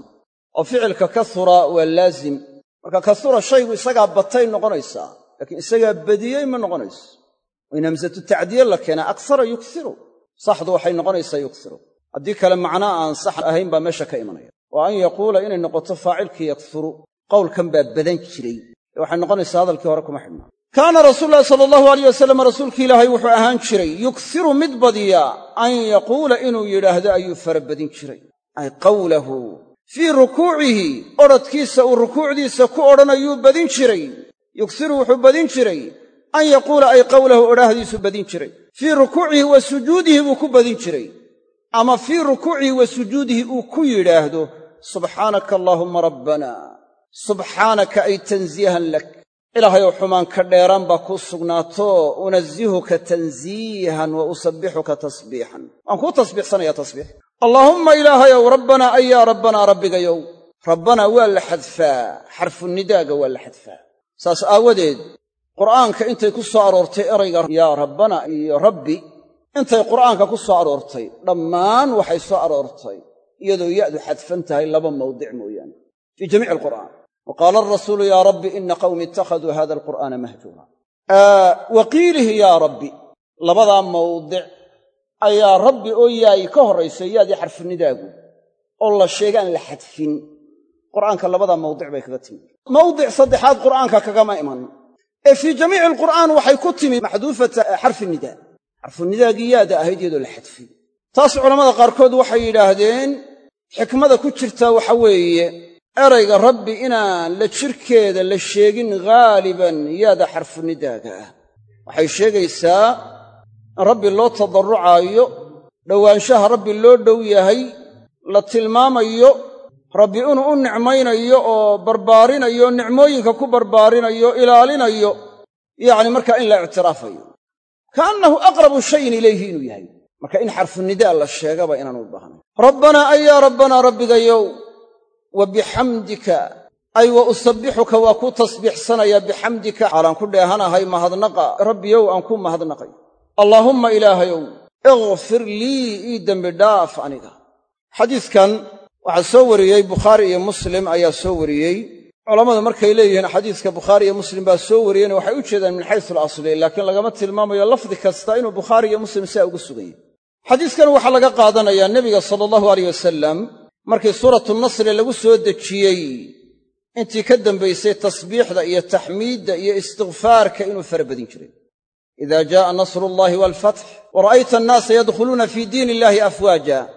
oo ficilka kasura waa laazim. Marka kasura shaygu isagaa batay noqonaysaa laakiin isagaa badiyey ma noqonayso. In hamsatu tacdiye la keenaa aksara yuksiru. Saxdu waxay noqonaysaa yuksiru. Haddii kale macnaa aan sax ahayn baa meesha ka imanaya. Oo an yaquula inay noqoto faacilkii yaksuru. Qowlkan baa badan jiray. Ee waxay noqonaysaa hadalkii hore kuma xidhnaa kaana rasuululahi sala allahu aleyh wasalam rasuulkii ilaahay wuxuu ahaan jiray yuksiru mid badiya an yaquula inuu yidhaahdo ayuu fara badin jiray. Ay qawlahu fii rukuucihi odradkiisa uu rukuucdiisa ku odhanayuu badin jiray. Yuksiru wuxuu badin jiray. An yaquula ay qawlahu odhaahdiisu badin jiray. Fii rukuucihi wa sujuudihi buu ku badin jiray. Ama fii rukuucihi wa sujuudihi uu ku yidhaahdo subxaanaka allaahumma rabbana subxaanaka ay tansiihan lak. Ilaahayow xumaan ka dheeraan baa kuu sugnaato unazihuka tansiihan wa usabbixuka tasbiixan waan kuu tasbiixsanayaa tasbiix allaahumma ilaahayow rabbanaa ayaa rabbanaa rabbigayow. Rabbanaa waa la xadfaa xarfunidaaga waa la xadfaa. Saas aawadeed qur'aanka intay ku soo aroortay erayga yaa rabbana iyo rabbi intay qur'aanka ku soo aroortay dhammaan waxay soo aroortay iyadoo ya'du xadfan tahay laba mawdic mooyaane. Fii jamiici alqur'aan. Wa qaala alrasuulu yaa rabbi ina qawmi ittakhaduu hada alqur'aana mahjuura. Wa qiilihi yaa rabbi. Labadaa mawdic ayaa rabbi oo yaay ka horrayso yaadii xarfinidaagu oo la sheega aan la xadfin. Qur'aanka labadaa mawdic bay kaga timi mawdic saddexaad qur'aanka kagama iman. Ee fii jamiici alqur'aan waxay ku timi maxduufata xarfi nidaa xarfunidaagii yaada ahayd iyadoo la xadfin. Taas culammada qaarkood waxay yidhaahdeen xikmada ku jirtaa waxa weeye erayga rabbi inaan la jirkeeda la sheegin ghaaliban yaada xarfunidaaga ah. Waxay sheegaysaa rabbi loo tadarrucaayo dhowaanshaha rabbi loo dhow yahay la tilmaamayo rabbi inuu u nicmaynayo oo barbaarinayo nicmooyinka ku barbaarinayo ilaalinayo yacni markaa in la ictiraafayo. Kaannahu aqrabu shayin ilayhi inuu yahay. Marka in xarfunidaa la sheegaba inaanu u baahnayn. Rabbanaa ayaa rabbanaa rabbigayow wa bixamdika ay wa usabbixuka waa kuu tasbiixsanayaa bixamdika xaalaan ku dheehanahay mahadnaqa. Rabbiyow aan ku mahadnaqay allaahumma ilaahayow ikfir lii ii dembi dhaaf aniga. Xadiidkan waxaa soo wariyey bukhaari iyo muslim ayaa soo wariyey. Culammadu markay leeyihiin xadiiska bukhaari iyo muslim baa soo wariyeyna waxay u jeedaan min xaysu alasli laakiin lagama tilmaamayo lafdi kasta inuu bukhaari iyo muslim siaa ugu sugan yahy xadiiskan waxaa laga qaadanayaa nebiga sala allahu aleyh wasalam markii suuratu nasri lagu soo dejiyey. Intii ka dambaysay tasbiixda iyo taxmiidda iyo istikfaarka inuu fara badin jiray ida jaءa nasru اllahi walfatx wara'ayta annaasa yadkhuluuna fi diin illahi afwaaja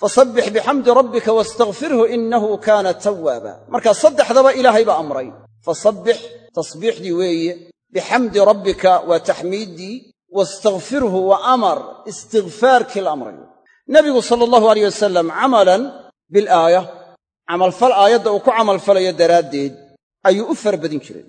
fasabbix bixamdi rabbika waastagfirhu innahu kaana tawaaba markaa saddexdaba ilaahay baa amray fasabbix tasbiixdii weeye bixamdi rabbika waa taxmiiddii waastagfirhu wa amar istigfaarkii la amrayo nebigu sala allahu alayh wasalam camalan bilaaya camalfal aayadda uu ku camalfalayo daraaddeed ayuu u fara badin jiray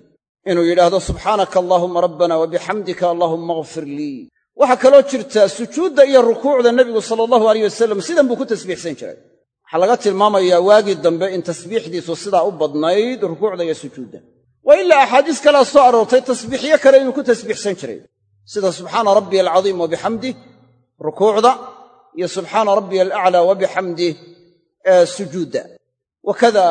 inuu yidhaahdo subxaanaka allaahumma rabbana wa bixamdika allaahumma akfir lii. Waxaa kaloo jirta sujuudda iyo rukuucda nebigu sala allahu alayh wasalam sidan buu ku tasbiixsan jiray. Waxaa laga tilmaamayaa waagii dambe in tasbiixdiisu sidaa u badnayd rukuucda iyo sujuudda. Waa ilaa axaadiis kalea soo aroortay tasbiixyo kale inuu ku tasbiixsan jiray. Sida subxaana rabbiya alcadiim wa bixamdih rukuucda iyo subxaana rabbiya alaclaa wa bixamdih sujuudda. Wakada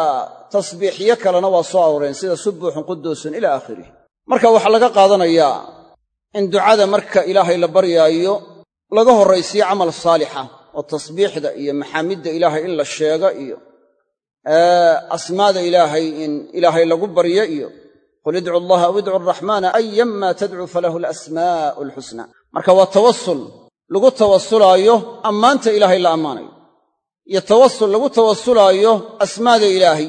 tasbiixyo kalena waa soo arooreen sida subuuxun quduusun ila aakhirih marka waxaa laga qaadanayaa in ducada marka ilaahay la baryaayo laga horraysiyo camal saalixa oo tasbiixda iyo maxaamidda ilaahay in la sheego iyo asmaada ilaahay in ilaahay lagu baryo iyo qul idcu allaha aw idcu araxmaana ayanma tadcuu falahu alasmaa'u alxusnaa marka waa tawasul lagu tawasulaayo ammaanta ilaahay la ammaanayo iyo tawasul lagu tawasulaayo asmaada ilaahay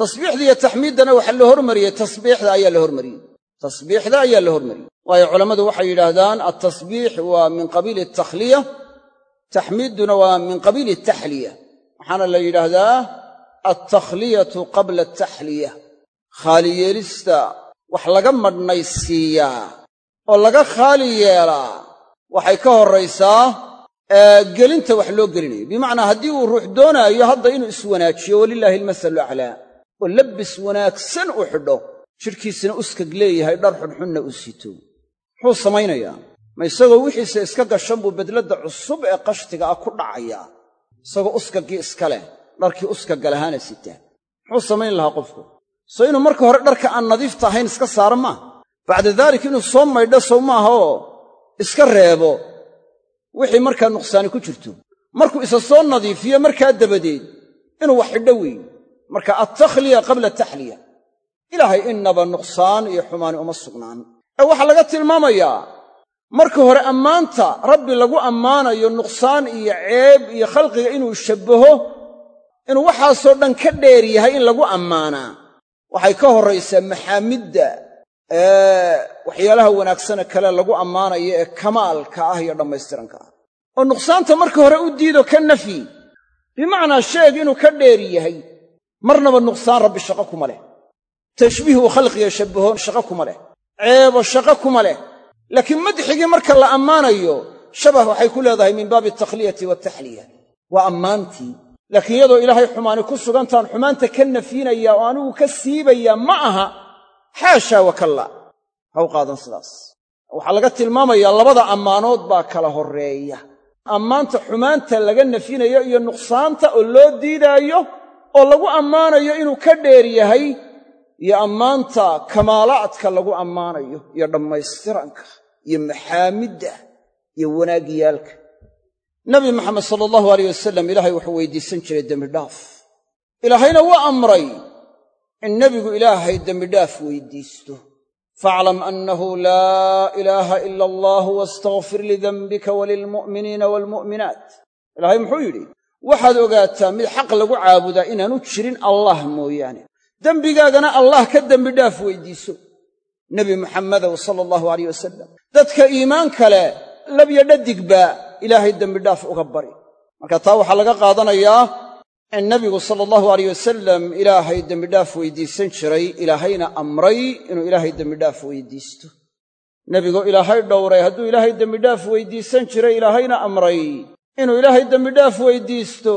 tasbiixda iyo taxmiiddana waxaa la hormariyey tasbiixda ayaa la hormariyey tasbiixda ayaa la hormariyey waayo culammadu waxay yidhaahdaan altasbiix waa min qabiili atakhliya taxmiidduna waa min qabiili ataxliya waxaana la yidhaahdaa altakhliyatu qabla ataxliya khaali yeelista wax laga madhnaysiiyaa oo laga khaali yeelaa waxay ka horraysaa gelinta wax loo gelinayo. Bimacnaa haddii uu ruux doonaayo hadda inuu iswanaajiyo walilaahi almasalu aclaa oo labbis wanaagsan u xidho jidhkiisina uskag leeyahay dhar xunxunna uu sito. Muxuu samaynayaa ma isagoo wixiisa iska gashan buu bedladda cusub ee qashtiga ah ku dhacayaa isagoo uskaggii iska leh dharkii uskagga lahaana sitaa muxuu samayn lahaa qofku? Soo inuu marka hore dharka aan nadiifta ahayn iska saaro maaha bacda daalika inuu soo maydho sow maaha oo iska reebo. Wixii markaa nuqsaani ku jirto. Markuu isa soo nadiifiyo markaa dabadeed inuu wax xidho weeye marka altakhliya qabla taxliya ilaahay innaba nuqsaan iyo xumaani uma sugnaan. Ee waxaa laga tilmaamayaa marka hore ammaanta rabbi lagu ammaanayo nuqsaan iyo ceeb iyo khalqiga inuu shabbaho inuu waxaasoo dhan ka dheer yahay in lagu ammaanaa. Waxay ka horraysaa maxaamidda ee waxyaalaha wanaagsane kale lagu ammaanayo ee kamaalka ah iyo dhammaystiranka ah. Oo nuqsaanta marka hore u diido ka nafyi bimacnaa sheeg inuu ka dheer yahay marnaba nuqsaan rabbi shaqo kuma leh. Tashbiih uu khalqiga shabbaho shaqo kuma leh. Ceebo shaqo kuma leh. Laakiin madxigii marka la ammaanayo shabah waxay ku leedahay min baabi altakhliyati waaltaxliya waa ammaantii. Laakiin iyadoo ilaahay xumaani ku sugantaan xumaanta ka nafyinaya oo anigu ka siibaya ma aha. Xaashaa wakalla ha qaadan sidaas. Waxaa laga tilmaamayaa labada ammaanood baa kala horreeya. Ammaanta xumaanta laga nafyinayo iyo nuqsaanta oo loo diidaayo oo lagu ammaanayo inuu ka dheer yahay iyo ammaanta kamaalaadka lagu ammaanayo iyo dhammaystiranka iyo maxaamidda iyo wanaaggiyaalka nabi maxamed sala allahu aleyh wasalam ilaahay wuxuu weydiisan jiray dembidhaaf ilaahayna waa amray in nebigu ilaahay dembidhaaf weydiisto. Faaclam annahu laa ilaaha ila allah wastakfir lidanbika walilmu'miniina waalmu'minaat ilaahay muxuu yidhi waxaad ogaataa mid xaq lagu caabudaa inaanu jirin allah mooyaane. Dembigaagana allah ka dembidhaaf weydiiso. Nebi muxammadow sala allahu alayh wasalam dadka iimaanka leh labyo dhadigba ilaahay dembidhaaf uga bari. Marka taa waxaa laga qaadanayaa in nebigu sala allahu alayh wasalam ilaahay dembidhaaf weydiisan jiray ilaahayna amray inuu ilaahay dembidhaaf weydiisto. Nebigoo ilaahay dhowray hadduu ilaahay dembidhaaf weydiisan jiray ilaahayna amray inuu ilaahay dembidhaaf weydiisto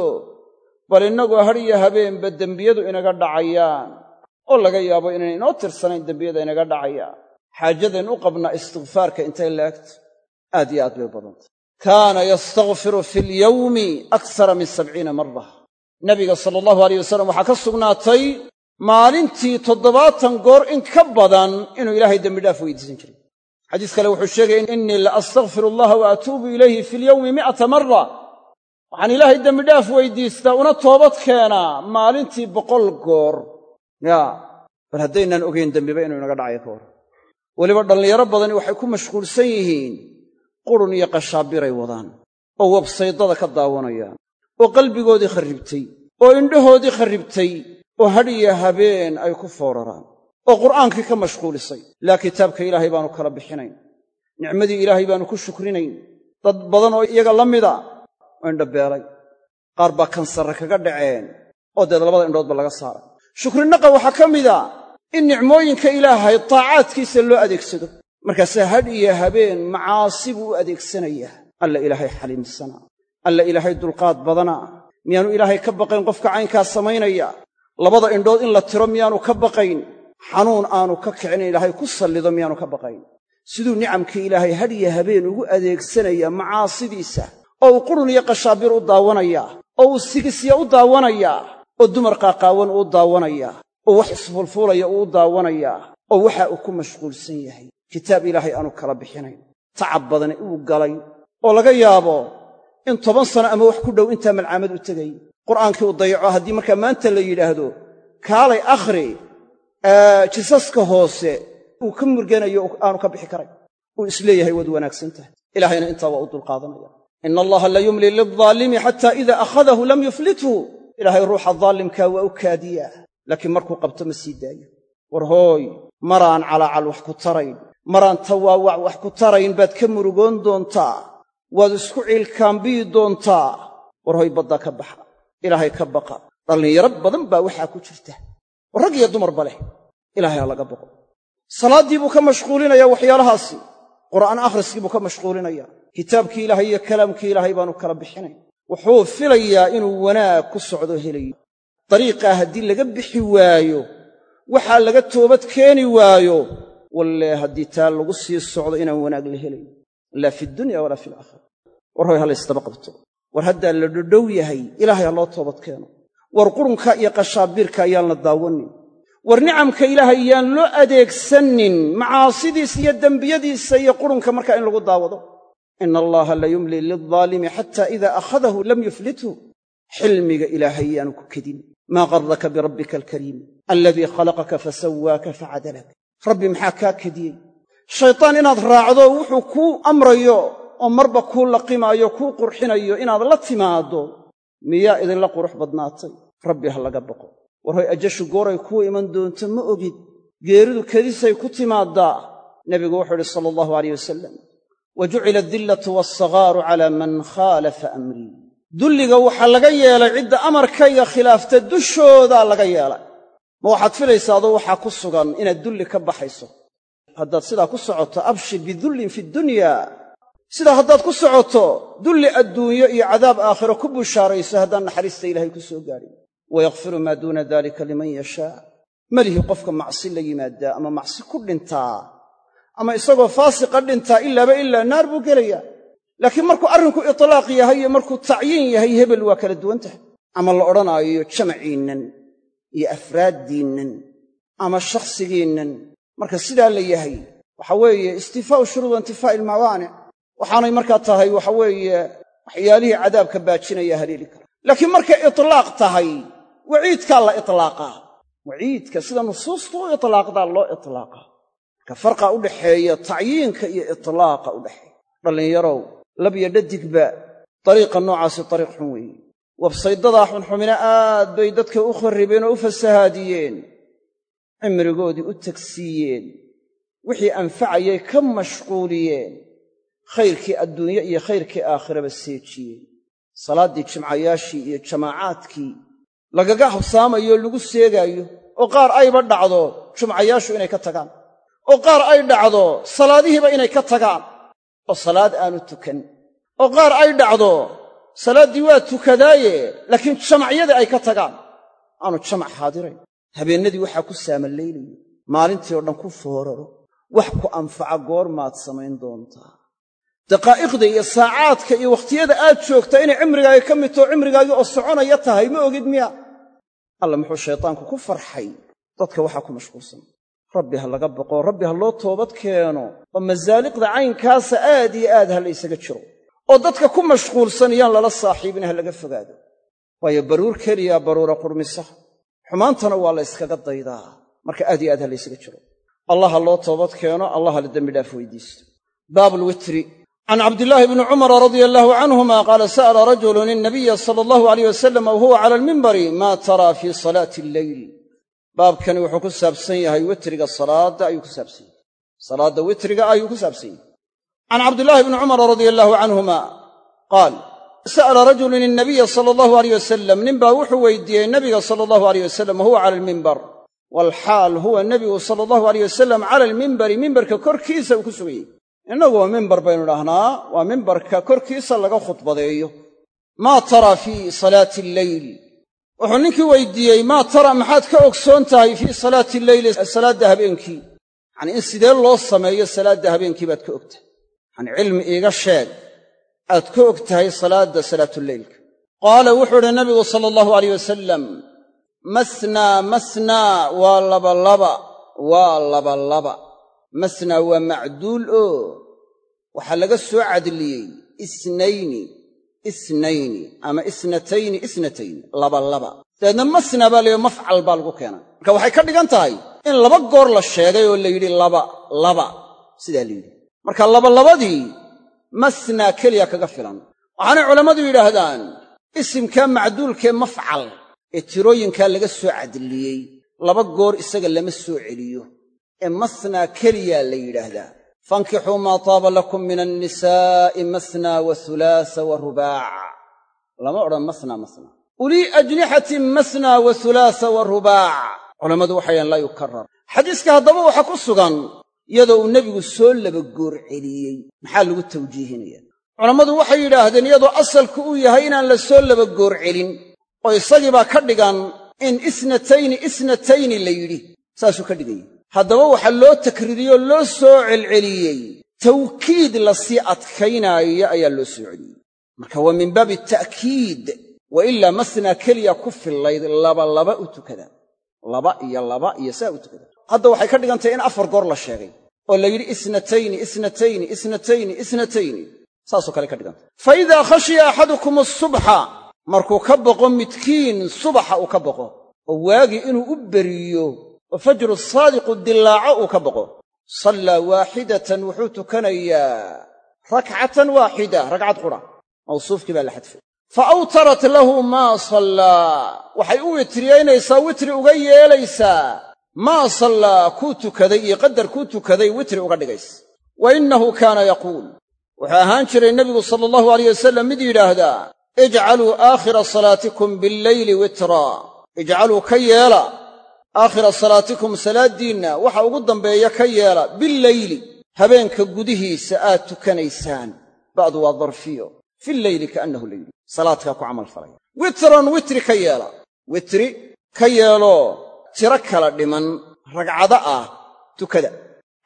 bal innagoo hadhiyo habeenba dembiyadu inaga dhacayaan oo laga yaabo inayna inoo tirsanayn dembiyada inaga dhacayaan. Xaajadayn u qabnaa istikfaarka intay laegto aad iyo aad bay badantay. Kaana yastakfiru fi lyawmi aksara min sabciina mara nabiga sala allahu alayh wasalam waxaa ka sugnaatay maalintii toddobaatan goor in ka badan inuu ilaahay dembidhaaf weydiisan jiray xadiis kale wuxuu sheegaya innii la astakfiru allaha wa atuubu ilayhi fi lyawmi mi'ata mara waxaan ilaahay dembidhaaf weydiistaa una toobad keenaa maalintii boqol goor. Yaa bal haddaynaan ogayn dembiba inuu inaga dhacayo ka warran weliba dhallinyaro badani waxay ku mashquulsan yihiin qurun iyo qashaabiray wadaan oo websaydada ka daawanayaan oo qalbigoodii kharribtay oo indhahoodii kharribtay oo hadh iyo habeen ay ku fooraraan oo qur'aankii ka mashquulisay. Laa kitaabka ilaahay baanu kala bixinayn. Nicmadii ilaahay baanu ku shukrinayn. Dad badan oo iyaga la mida oo indhabeelay qaar baa kansarre kaga dhaceen oo deed labada indhoodba laga saaray shukrinaqa waxaa ka mida in nicmooyinka ilaahay taacaadkiisa loo adeegsado. Markaasaa hadh iyo habeen macaasi buu u adeegsanayaa alla ilaahay xaliimsanaa alla ilaahay dulqaad badanaa miyaanu ilaahay ka baqayn qofka caynkaas samaynaya? Labada indhood in la tiro miyaanu ka baqayn xanuun aanu ka kicin in ilaahay ku sallido miyaanu ka baqayn. Siduu nicamkii ilaahay hadh iyo habeen ugu adeegsanaya macaasidiisa oo uu qurun iyo qashaabiir u daawanayaa oo uu sigisya u daawanayaa oo dumar qaaqaawan uu daawanayaa oo wax isfuulfuulaya uu u daawanayaa oo waxa uu ku mashquulsan yahay. Kitaab ilaahay aanu kala bixinayn. Tacab badani uu galay oo laga yaabo in toban sano ama wax ku dhow intaa malcaamad u tegay. Qur'aankii uu dayaco haddii markaa maanta la yidhaahdo kaalay akhri jisaska hoose uu ka murganayo aanu ka bixi karayn uu is leeyahay waad wanaagsan tahay. Ilaahayna intaa waa u dulqaadanaya. Ina allaha la yumli lildaalimi xataa ida akhadahu lam yuflithu. Ilaahay ruuxa daalimkaa waa u kaadiyaa laakiin markuu qabto ma sii daayo. War hooy maraan calaacal wax ku tarayn maraan tawaawac wax ku tarayn baad ka murugoon doontaa waad isku ciilkaambiyi doontaa. War hoy baddaa ka baxa ilaahay ka baqa dhallinyaro badan baa waxaa ku jirta war rag iyo dumarba leh. Ilaahay ha laga baqo salaaddii buu ka mashquulinayaa waxyaalahaasi. Qur'aan akhriskii buu ka mashquulinayaa. Kitaabkii ilaahay iyo kalaamkii ilaahay baanu kala bixinayn wuxuu filayaa inuu wanaag ku socdo helayo dariiqaa haddii laga bixi waayo waxaa laga toobad keeni waayo walle haddii taa lagu sii socdo inaan wanaag la helayn laa fi dunya walaa fi alaakhira war hoy ha laysdaba qabto. War haddaa la dhodhow yahay ilaahay ha loo toobad keeno war qurunka iyo qashaabiirka ayaan la daawanin. War nicamka ilaahay yaan loo adeegsanin macaasidiisa iyo dembiyadiisa iyo qurunka markaa in lagu daawado. Ina allaha la yumli lildaalimi xata ida akhadahu lam yuflithu. Xilmiga ilaahay yaanu ku kedin. Maa qarraka birabbika alkariim. Aladii khalaqaka fasawaaka facadalak rabbi maxaa kaa kediyey? Shaytaan inaad raacdo wuxuu kuu amrayo oo marba kuu laqimaayo kuu qurxinayo inaad la timaaddo. Miyaa idinla qurux badnaatay rabbi ha laga baqo war hoy ajashu gooray kuu iman doonto ma ogid. Geeridu kedisay ku timaaddaa nebigu wuxuu idhi sala allahu alayh wasalam wa jucila adillatu waalsagaaru calaa man khaalafa amrii dulliga waxaa laga yeelay cidda amarkayga khilaafta dushoodaa laga yeelay. Ma waxaad filaysaa adoo waxaa ku sugan inaad dulli ka baxayso? Haddaad sidaa ku socoto abshir bidullin fi dunya. Sidaa haddaad ku socoto dulli adduunyo iyo cadaab aakhiro ku bushaarayso haddaan naxariista ilaahay ku soo gaadhin wayakfiru maa duuna dalika liman yashaa melihi qofka macsi la yimaadaa ama macsi ku dhintaa ama isagoo faasiqa dhintaa ilaaba ilaa naar buu gelayaa laakiin markuu arrinku itlaaq yahay iyo markuu tacyiin yahay hebel waa kala duwan tahay ama la odhanaayo jamaciinnan iyo afraaddiinnan ama shakhsigiinnan marka sidaa la yahay waxa weeye istifaa'u shuruud intifaa'i ilmawaanic waxaanay markaa tahay waxa weeye waxyaalihii cadaabka baajinaya haleeli kara laakiin markay itlaaq tahay waciidkaa la itlaaqaa waciidka sida nusuustu u itlaaqdaa loo itlaaqa. Marka farqa u dhaxeeya tacyiinka iyo itlaaqa u dhexeeya dhallinyarow labyo dhadigba dariiqa noocaasi dariiq xun weeye. Wabsaydadaa xunxumina aad bay dadka u kharribeen oo u fasahaadiyeen. Cimrigoodii u tagsiiyeen. Wixii anfacayay ka mashquuliyeen. Khayrkii adduunye iyo khayrkii aakhiraba seejiyeen. Salaaddii jimcayaashii iyo jamaacaadkii lagaga habsaamayooo lagu seegaayo oo qaar ayba dhacdo jumcayaashu inay ka tagaan oo qaar ay dhacdo salaadihiiba inay ka tagaan oo salaad aanu tukan oo qaar ay dhacdo salaaddii waa tukadaaye laakiin jamacyadii ay ka tagaan aanu jamac xaadirayn habeennadii waxaa ku saamalaylayo maalintii oo dhan ku fooraro wax ku anfaca goormaad samayn doontaa daqaa'iqda iyo saacaadka iyo wakhtiyada aad joogtaa inay cimrigaaga ka mid taho cimrigaagii oo soconaya tahay ma ogid miya? Alla muxuu shaytaanku ku farxay. Dadka waxaa ku mashquulsan. Rabbi ha laga baqo rabbi ha loo toobad keeno oo masaaliqda caynkaasa aad iyo aad ha la ysaga jiro. Oo dadka ku mashquulsan yaan lala saaxiibin ha laga fogaado. Waayo baruur keliyaa baruura qurmisa. Xumaantana waa la yskaga daydaa. Marka aad iyo aad ha laysaga jiro. Allah ha loo toobad keeno allah ha la dembi dhaaf weydiisto. Baab lwitri can cabdillaahi bni cumara radia allaahu canhuma qaala sa'ala rajulun innabiya sala allahu alayh wasalam wa huwa cala almimbari maa taraa fii salaati alleyl baabkani wuxuu ku saabsan yahay witriga salaadda ayuu ku saabsan yahay salaadda witriga ayuu ku saabsan yahay can cabdillaahi bni cumara radia allaahu canhuma qaal sa'ala rajulun innabiya sala allahu alayh wasalam ninbaa wuxuu weydiiyey nabiga sala allahu alayh wasalam wahuwa cala almimbar waalxaal huwa nebigu sala allahu alayh wasalam cala almimbari mimbarka korkiisa uu ku sugan yahy innagu waa mimbar baynu idhaahnaa waa mimbarka korkiisa laga khudbadeeyo. Maa taraa fii salaati alleyl wuxuu ninkii weydiiyey maa tara maxaad ka ogsoon tahay fii salaati alleyli salaadda habeenkii? Yacanii in sidee loo sameeyo salaadda habeenkii baad ka ogtahay? Yacanii cilmi iiga sheeg aad ka og tahay salaadda salaatuleylka qaala wuxuu idhi nabigu sala allahu alayh wasalam masnaa masnaa waa labalaba waa labalaba masnaa waa macduul oo waxaa laga soo cadliyey isnayni isnayni ama isnatayni isnatayni labalaba dabeedna masnaa baa layidhi mafcal baa lagu keenay marka waxay ka dhigan tahay in laba goor la sheegay oo la yidhi laba laba. Sidaa la yidhi. Marka labalabadii masnaa keliya kaga filan. Waxaanay culammadu yidhaahdaan isimkaa macduulkee mafcal ee tirooyinkaa laga soo cadliyey laba goor isaga lama soo celiyo ee masnaa keliyaa la yidhaahdaa. Fankixuu maa taaba lakum min annisaa'i masnaa wa hulaasa wa rubaac lama odhan masnaa masnaa. Ulii ajnixatin masnaa wa hulaasa wa rubaac culammadu waxaydhahan laa yukarar xadiiska haddaba waxaa ku sugan iyadoo uu nebigu soo laba goor celiyey. Maxaa lagu tawjiihinaya culammadu waxay yidhaahdeen iyadoo asalku uu yahay inaan la soo laba goor celin oo isagiibaa ka dhigan in isnatayni isnatayni la yidhi. Saasuu ka dhiganyay haddaba waxaa loo takriiriyoo loo soo celceliyey. Tawkiid la sii adkaynaayo ayaa loo soo celiyey. Marka waa min baabi ta'kiid wa ilaa masnaa keliya ku fillayd labalaba u tukada. Laba iyo laba iyo saa u tukada. Hadda waxay ka dhigantahay in afar goor la sheegay oo la yidhi isnatayni isnatayni isnatayni isnatayni. Saasoo kale ka dhigantay. Fa idaa khashiya axadukum asubxa markuu ka boqo midkiin subaxa uu ka boqo oo waagii inuu u beriyo oo fajru saadiqu dillaaco uu ka boqo. Sallaa waaxidatan wuxuu tukanayaa rakcatan waaxida ragcad qura mawsuufkii baa la xadfay. Fa awtarat lahu maa sallaa waxay u witriyaynaysaa witri uga yeelaysaa maa sallaa kuu tukaday iyo qadar kuu tukaday witri uga dhigaysa. Wa innahu kaana yaquul. Wuxuu ahaan jiray nebigu sala allahu alayh wasalam mid yidhaahdaa ijcaluu aakhira salaatikum billeyli witraa ijcaluu ka yeela aakhira salaatikum salaaddiinna waxa ugu dambeeya ka yeela billeyli habeenka gudihiisa aad tukanaysaan. Ba'du waa darfiyo fileyli kaannahu leyli salaadkaa ku camal falaya. Witran witri ka yeela. Witri ka yeeloo tiro kala dhiman ragcado ah tukada.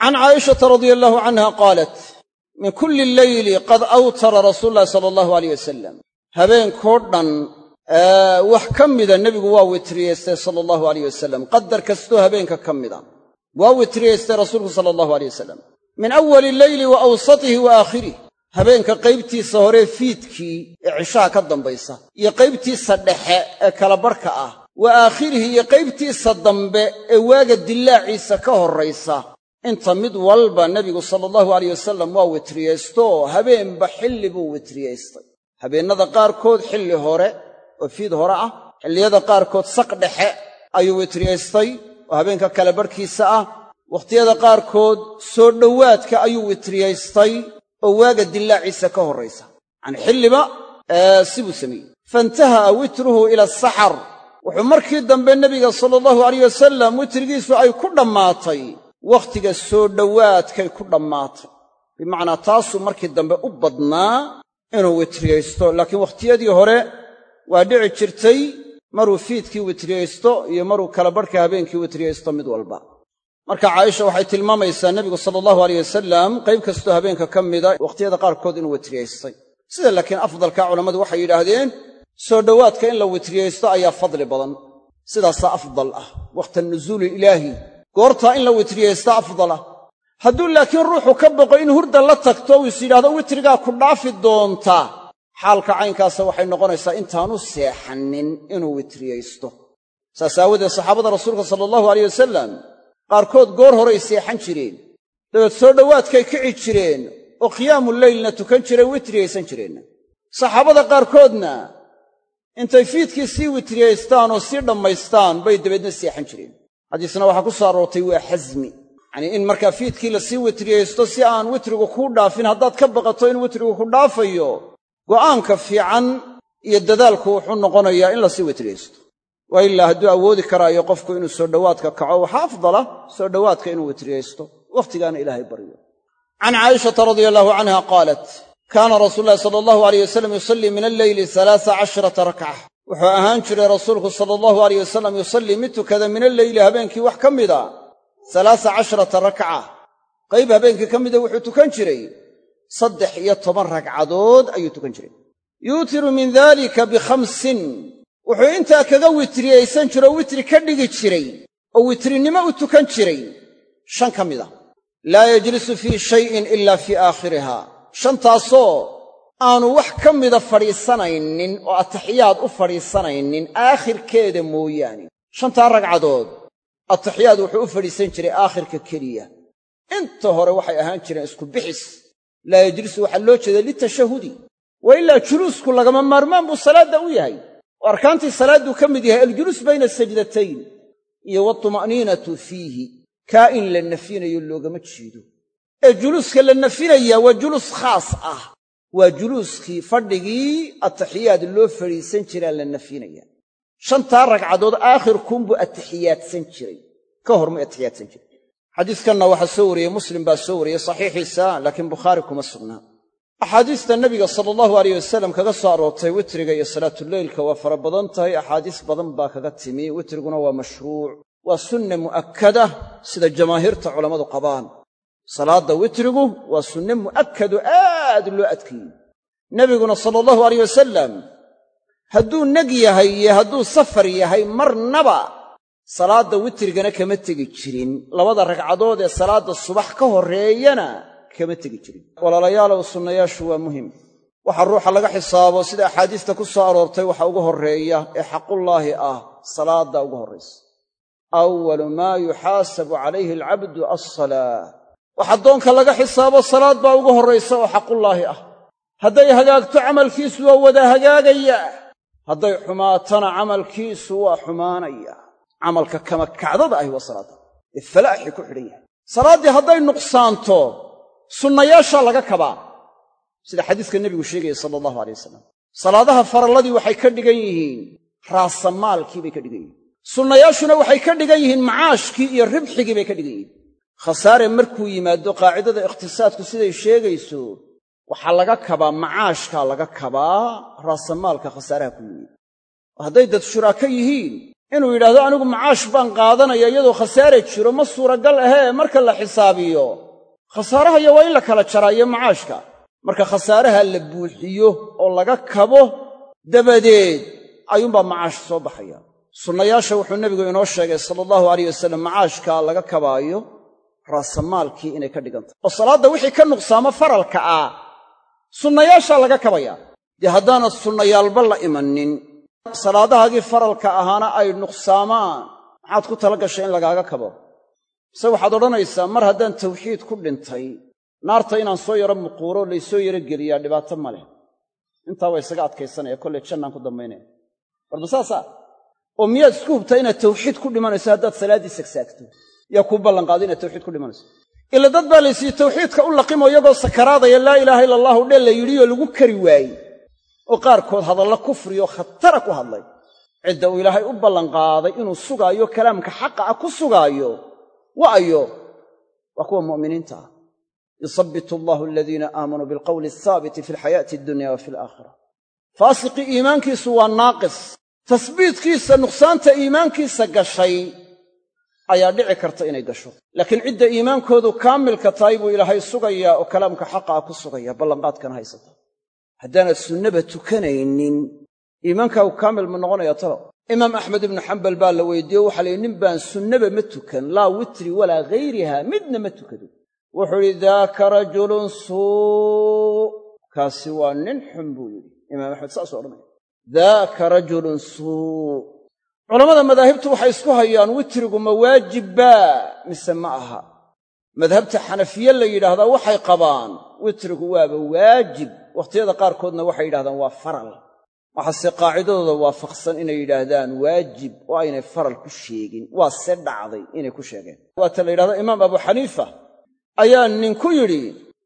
Can caa'ishata radia allaahu canha qaalat min kulli leyli qad awtara rasuulu llahi sala allahu alayh wasalam habeenkoo dhan wax ka mida nebigu waa witriyaystay sala allahu alayh wasalam qadar kastoo habeenka ka mida. Waa witriyaystay rasuulku sala allahu alayh wasalam min awali leyli wa awsatihi wa aakhirih habeenka qaybtiisa hore fiidkii ee cishaha ka dambaysa iyo qaybtiisa dhexe ee kala barhka ah. Wa aakhirihi iyo qaybtiisa dambe ee waaga dillaaciisa ka horraysa. Inta mid walba nebigu sala allahu alayh wasalam waa witriyaystooo habeenba xilli buu witriyaystay habeennada qaarkood xilli hore oo fiid hore ah xilliyada qaarkood saq dhexe ayuu witriyaystay oo habeenka kala barhkiisa ah wakhtiyada qaarkood soo dhowaadka ayuu witriyaystay oo waaga dillaaciisa ka horraysa. Yacanii xilliba sibuu sameeyey. Faintaha'a witruhu ila asaxar wuxuu markii dambe nebiga sala allahu alayh wasalam witrigiisu ay ku dhammaatay. Wakhtiga soo dhowaadkay ku dhammaatay. Bimacnaa taasuu markii dambe u badnaa inuu witriyaysto laakiin wakhtiyadii hore waa dhici jirtay maruu fiidkii witriyaysto iyo maruu kala barhka habeenkii witriyaysto mid walba. Marka caaisha waxay tilmaamaysaa nebigu sala allahu aleyh wasalam qayb kastoo habeenka ka mida wakhtiyada qaarkood inuu witriyaystay sida laakiin afdalka culammadu waxay yidhaahdeen soo dhowaadka in la witriyaysto ayaa fadli badan. Sidaasaa afdal ah wakhta nuzuuli ilaahi. Goortaa in la witriyaysto afdal ah. Hadduu laakiin ruuxu ka boqo in hurda la tagto uu is yidhahdo witrigaa ku dhaafi doontaa xaalka caynkaasa waxay noqonaysaa intaanu seexannin inuu witriyaysto. Saas aawadeed saxaabada rasuulka sala allahu aleyh wasalam qaarkood goor horay seexan jireen. Dabeed soo dhowaadkay kici jireen oo qiyaamu leylna tukan jireen witriyaysan jireenna saxaabada qaarkoodna intay fiidkii sii witriyaystaan oo sii dhammaystaan bay dabeedna seexan jireen. Xadiisna waxaa ku soo aroortay waa xasmi. Yacnii in markaa fiidkii la sii witriyaysto si aan witrigu kuu dhaafin haddaad ka baqato in witrigu ku dhaafayo go'aanka fiican iyo dadaalku wuxuu noqonayaa in la sii witriyaysto waa ilaa hadduu awoodi karaayo qofku inuu soo dhowaadka kaco waxaa afdala soo dhowaadka inuu witriyaysto wakhtigaana ilaahay baryo. Can caa'ishata radia allahu canha qaalat kaana rasuulu ulahi sala allahu aleyh wasalam yusallii min alleyli alaasa casharata rakca wuxuu ahaan jiray rasuulku sala allahu aleyh wasalam yusallii mid tukada min alleyli habeenkii wax ka mida alaasa casharata rakca qayb habeenkii ka mida wuxuu tukan jiray saddex iyo toban ragcadood ayuu tukan jiray. Yuutiru min dalika bikhamsin wuxuu intaa kaga witriyaysan jiro witri ka dhigi jiray oo witrinimo u tukan jiray. Shan ka mid a laa yajlisu fii shayin ila fii aakhiriha. Shantaasoo aanu wax ka mida fadhiisanaynin oo ataxiyaad u fadhiisanaynin aakhirkeeda mooyaane. Shantaa ragcadood ataxiyaad wuxuu u fadhiisan jiray aakhirka keliya. Inta hore waxay ahaan jireen isku bixis laa yajlisu waxaa loo jeeda litashahudi. Wa ilaa juluusku lagama maarmaan buu salaadda u yahay. Oo arkaantii salaadduu ka mid yahay aljuluus bayna sajdatayn iyo waatuma'niinatu fiihi. Kaa in la nafyinayo loogama jeedo. Ee juluuska la nafinayaa waa juluus khaas ah. Waa juluuskii fadhigii ataxiyaad loo fadhiisan jiraa la nafyinaya shantaa ragcadood aakhirkuunbuu atixiyaadsan jiray. Ka hor muu atixiyaadsan jiray xadiiskanna waxaa soo wariyey muslim baa soo wariyey saxiixiisa laakiin bukhaari kuma sugnaa axaadiista nebiga sala allahu aleyh wasalam kaga soo aroortay witriga iyo salaatuleylka waa fara badan tahay axaadiis badan baa kaga timi. Witriguna waa mashruuc waa sunne mu'akkada sida jamaahiirta culammadu qabaan. Salaadda witrigu waa sunne mu'akkado aad loo adkeeyey. Nebiguna sala allahu aleyh wasalam hadduu neg yahay iyo hadduu safar yahay marnaba salaadda witrigana kama tegi jirin. Labada ragcadood ee salaadda subax ka horreeyana kama tegi jirin. Walaalayaalow sunnayaashu waa muhiim. Waxa ruuxa laga xisaabo sida axaadiista ku soo aroortay waxa ugu horreeya ee xaqullaahi ah salaadda ugu horraysa awalu maa yuxaasabu calayhi alcabdu alsalaa wax addoonka laga xisaabo salaad baa ugu horraysa oo xaqullaahi ah. Hadday hagaagto camalkiisu waa wada hagaagaya hadday xumaatana camalkiisu waa xumaanaya camalka kama kacdada ahi waa salaadda ee falaaxii ku xidhan yahay. Salaaddii hadday nuqsaanto sunnayaashaa laga kabaa. Sida xadiiska nebigu sheegaya sala allahu alay wasalam salaadaha faralladii waxay ka dhigan yihiin raasamaalkii bay ka dhigan yihiin. Sunnayaashuna waxay ka dhigan yihiin macaashkii iyo ribxigii bay ka dhigan yihiin. Khasaare markuu yimaado qaacidada ikhtisaadku siday sheegayso waxaa laga kabaa macaashkaa laga kabaa raasamaalka khasaaraha ku yimid. Oo hadday dad shuraako yihiin inuu yidhaahdo anigu macaash baan qaadanaya iyadoo khasaare jiro ma suuragal ahee marka la xisaabiyo. Khasaarahaya waa in la kala jaraayo macaashka. Marka khasaaraha la buuxiyo oo laga kabo dabadeed ayuunbaa macaash soo baxaya. Sunnayaasha wuxuu nebigu inoo sheegay sala allahu alayh wasalam macaashka laga kabaayo raasamaalkii inay ka dhigan oo salaadda wixii ka nuqsaamo faralka ah sunnayaashaa laga kabaya. Dee haddaanad sunnayaalba la imanin salaadahaagii faralka ahaana ay nuqsaamaan. Maxaad ku tala gashay in lagaaga kabo? Mise waxaad odhanaysaa mar haddaan tawxiid ku dhintay naarta inaan soo yaro muquuro laysoo yaro geliyaa dhibaato ma leh. Intaa waa isaga adkaysanaya kolley jannaan ku dambaynaya warba saasaa oo miyaad isku hubtaa inaad tawxiid ku dhimanayso haddaad salaaddii sagsaagto yaa kuu ballanqaaday inaad tawxiid ku dhimanayso? Ila dad baa laysiiye tawxiidka u laqimo iyagoo sakaraadaya laa ilaaha ila allahu dhe la yidhi oo lagu kari waayey oo qaarkood hadalla kufriyo khatara ku hadlay. Cidda uu ilaahay u ballanqaaday inuu sugaayo kalaamka xaqa ah ku sugaayo waa ayo waa kuwa mu'miniinta ah. Yusabitu allahu aladiina aamanuu bilqowli asaabiti fi alxayaati addunya wa fi alaakhira faasiqii iimaankiisu waa naaqis. Tasbiitkiisa nuqsaanta iimaankiisa gashay ayaa dhici karta inay gasho. Laakiin cidda iimaankoodu kaamilka tahay buu ilaahay sugayaa oo kalaamka xaqa ah ku sugaya. Ballanqaadkana haysata haddaanad sunnaba tukanaynin. Iimaankaagu kaamil ma noqonaya talo. Imaam axmed ibnu xambal baa la weydiiye waxaa layihi nin baan sunnaba ma tukan laa witri walaa ghayriha midna ma tukado. Wuxuu yidhi daaka rajulun suu kaasi waa nin xun buu yidhi imaam axmed saasuu odhanaya. Daaka rajulun suu culammada madaahibtu waxay isku hayaan witrigu ma waajibbaa mise ma aha? Madhabta xanafiye la yidhaahdaa waxay qabaan witrigu waaba waajib wakhtiyada qaarkoodna waxay yidhahdaan waa faral. Waxaase qaacidadooda waafaqsan inay yidhaahdaan waajib oo aynay faral ku sheegin waa se dhacday inay ku sheegeen. Waata la yidhahda imaam abu xaniifa ayaa nin ku yidhi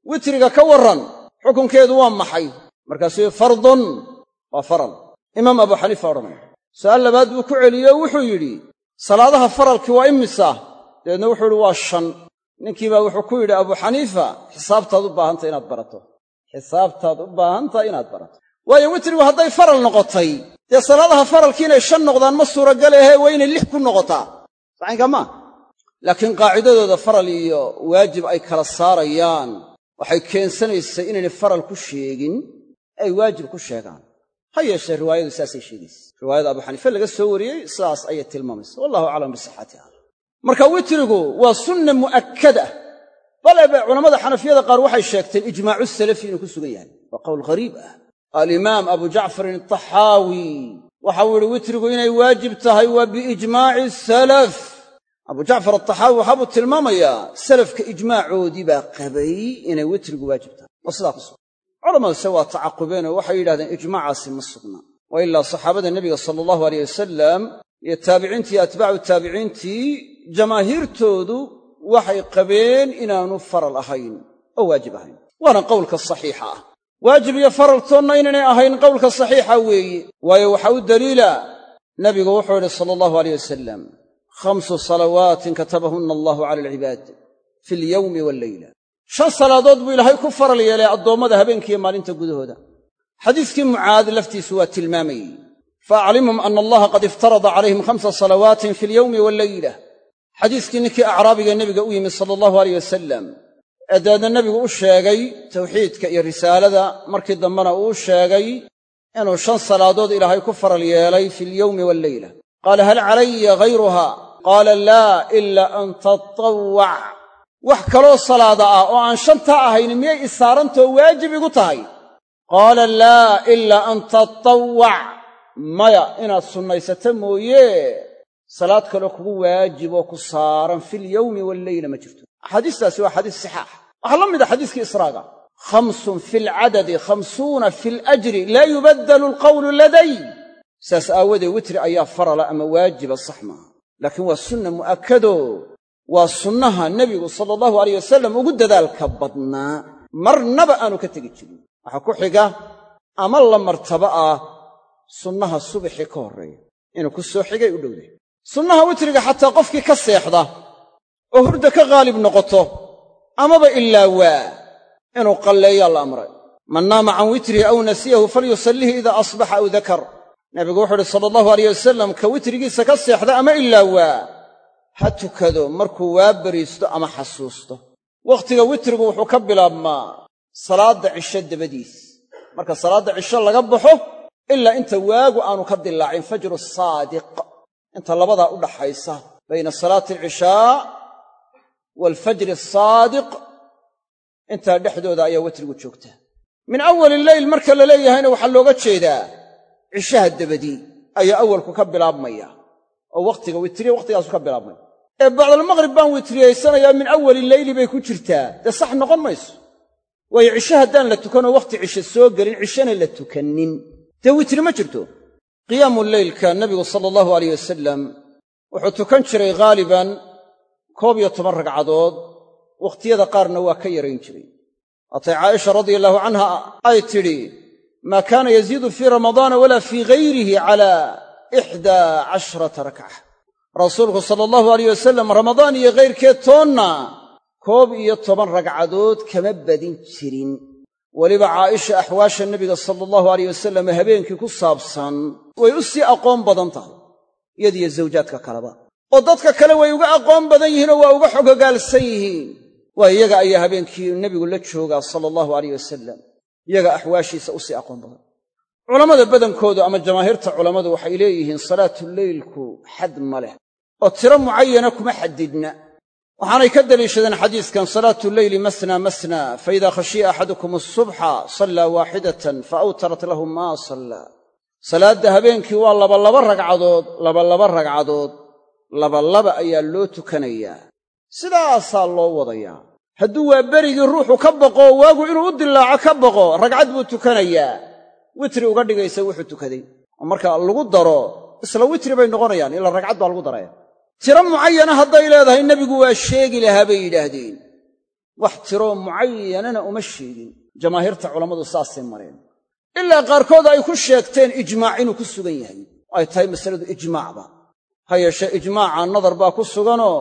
witriga ka warran xukunkeedu waa maxay? Markaasuu fardun waa faral. Imaam abu xaniifa odhanaya. Su'aal labaad buu ku celiyey oo wuxuu yidhi salaadaha faralkii waa imisa? Dabeedna wuxuu yidhi waa shan. Ninkiibaa wuxuu ku yidhi abu xaniifa xisaabtaad u baahantay inaad barato xisaabtaad u baahantahay inaad barato. Waayo witrigu hadday faral noqotay dee salaadaha faralkii inay shan noqdaan ma suuragal ahe waa inay lix ku noqotaa? Saxaynka maa laakiin qaacidadooda faral iyo waajib ay kala saarayaan waxay keensanaysaa inaynay faral ku sheegin ay waajib ku sheegaan. Ha yeeshee riwaayadu saasay sheegaysa. Riwaayada abu xaniife laga soo wariyey sidaas ayay tilmaamaysa. Wallahu aclam bisixatiha marka witrigu waa sunna mu'akkada bale ba culammada xanafiyada qaar waxay sheegteen ijmaacu salafi inuu ku sugan yahay. Waa qowl ghariib ah. Alimaam abu jacfarin ataxaawi waxau yihi witrigu inay waajib tahay waa biijmaaci salaf. Abu jacfar ataxaawi waxaabuu tilmaamayaa salafka ijmaacoodii baa qabay inay witrigu waajib tahay. Oo sidaa ku sugan. Culamaduse waa tacaqubeen oo waxay yidhahdeen ijmaacaasi ma sugna. Wa ilaa saxaabada nebiga sala allahu aleyh wasalam iyo taabiciintii iyo atbaacu taabiciintii jamaahiirtoodu waxay qabeen inaanu faral ahayn oo waajib ahayn. Waana qowlka saxiixa ah. Waajib iyo faraltoonna inaynay ahayn qowlka saxiixa weeye. Waayo waxaa u daliila nabigu wuxuu idhi sala allahu aleyh wasalam khamsu salawaatin katabahunna allahu cala alcibaad fi alyowmi walleyla shan salaadood buu ilaahay ku faral yeelay addoommada habeenkiiyo maalinta gudahooda. Xadiiskii mucaad laftiisu waa tilmaamayey fa aclimhum ana allaha qad iftarada calayhim khamsa salawaatin fi alyowmi walleyla xadiiskii ninkii acraabiga nebiga u yimid sala allahu aleyh wasalam ee nebigu u sheegay tawxiidka iyo risaalada. Markii dambena uu sheegay inuu shan salaadood ilaahay ku faral yeelay fi alyowmi walleyla qaala hal calaya ghayruha? Qaala laa ila an tatawwac wax kaloo salaada ah oo aan shantaa ahayn miyay isaarantoo waajib igu tahay? Qaala laa ilaa an tatawwac maya inaad sunnaysato mooye salaad kaloo kugu waajib oo ku saaran filyowmi walleyla ma jirto. Axaadiistaasi waa xadiis sixaax waxaa la mida xadiiskii israaga. Khamsun fi lcadadi khamsuuna fi lajri laa yubaddalu alqawlu laday saas aawadee witri ayaa farala ama waajiba sax maaha. Laakiin waa sunna mu'akkado waa sunnaha nebigu sala allahu alayh wasalam ugu dadaalka badnaa. Marnaba aanu ka tegi jirin. Waxaa ku xiga ama la martaba ah sunnaha subaxii ka horreeya. Inuu ku soo xigay u dhowday sunnaha witriga xataa qofkii ka seexda oo hurda ka haalib noqoto amaba ilaa waa inuu qalleeyaa la amray. Man naama can witrihi aw nasiyahu falyusallihi idaa asbaxa aw dakar. Nabigu wuxuu uhi sala allahu alayh wasalam ka witrigiisa ka seexda ama ilaa waa? Ha tukado markuu waa bariisto ama xasuusto. Wakhtiga witrigu wuxuu ka bilaabmaa salaadda cisho dabadiis. Marka salaadda cisho laga baxo ilaa inta waagu aanu ka dilaacin fajru saadiq inta labadaa u dhaxaysa bayna salaati alcishaa waalfajri asaadiq intaa dhexdooda ayaa witrigu joogtaa min awali leyl marka la leeyahayna waxaa looga jeedaa cishaha dabadii ayaa awalku ka bilaabmaya oo wakhtiga witriya wakhtigaasu ka bilaabmaya ee bacdalmaqrib baan witriyaysanayaa min awali leyli bay ku jirtaa. Dee sax noqon mayso? Waayo cishe haddaan la tukanoo wakhti cishe soo gelin cishena la tukannin. Dee witri ma jirto qiyaamu leylka nabigu sala allahu alayh wasalam wuxuu tukan jiray ghaaliban koob iyo toban ragcadood. Wakhtiyada qaarna waa ka yarayn jiray. Waatay caaisha radia allahu canha ay tidhi maa kaana yaziidu fii ramadaana walaa fii gayrihi cala ixdaa casharata rakca rasuulku sala allahu alayh wasalam ramadaan iyo kayrkeed toonna koob iyo toban ragcadood kama badin jirin. Weliba caaisha axwaasha nebiga sala allahu alayh wasalam habeenkii ku saabsan way u sii aqoon badan tahay iyadiyo zawjaadka kaleba. oo dadka kale way uga aqoon badan yihiinoo waa uga xogogaalsan yihiin. Waa iyaga ayaa habeenkii nebigu la joogaa sala allahu alayh wasalam iyaga axwaashiisa u sii aqoon badan. Culammada badankoodu ama jamaahiirta culammadu waxay leeyihiin salaatuleylku xad ma leh oo tiro mucayana kuma xadidna waxaanay ka deliishadeen xadiiskan salaatu leyli masna masna faida khashiya axadukum asubxa sallaa waaxidatan fa awtarat lahu maa sallaa salaadda habeenkii waa labalaba ragcadood labalaba ragcadood labalaba ayaa loo tukanayaa sidaasaa loo wadayaa hadduu waa berigii ruuxu ka boqo waagu inuu u dilaaco ka boqo ragcad buu tukanayaa witri uga dhigaysa wuxuu tukaday. Oo marka lagu daro isla witri bay noqonayaan ilaa ragcad baa lagu daraya. Tiro mucayana hadday leedahay nebigu waa sheegi lahaa bay yidhaahdeen. Wax tiroo mucayanana uma sheegin. Jamaahiirta culammadu saasay mareen ilaa qaarkood ay ku sheegteen ijmaac inuu ku sugan yahay. Ay tahay masaladu ijmaacba ha yeeshee ijmaaca nadar baa ku suganoo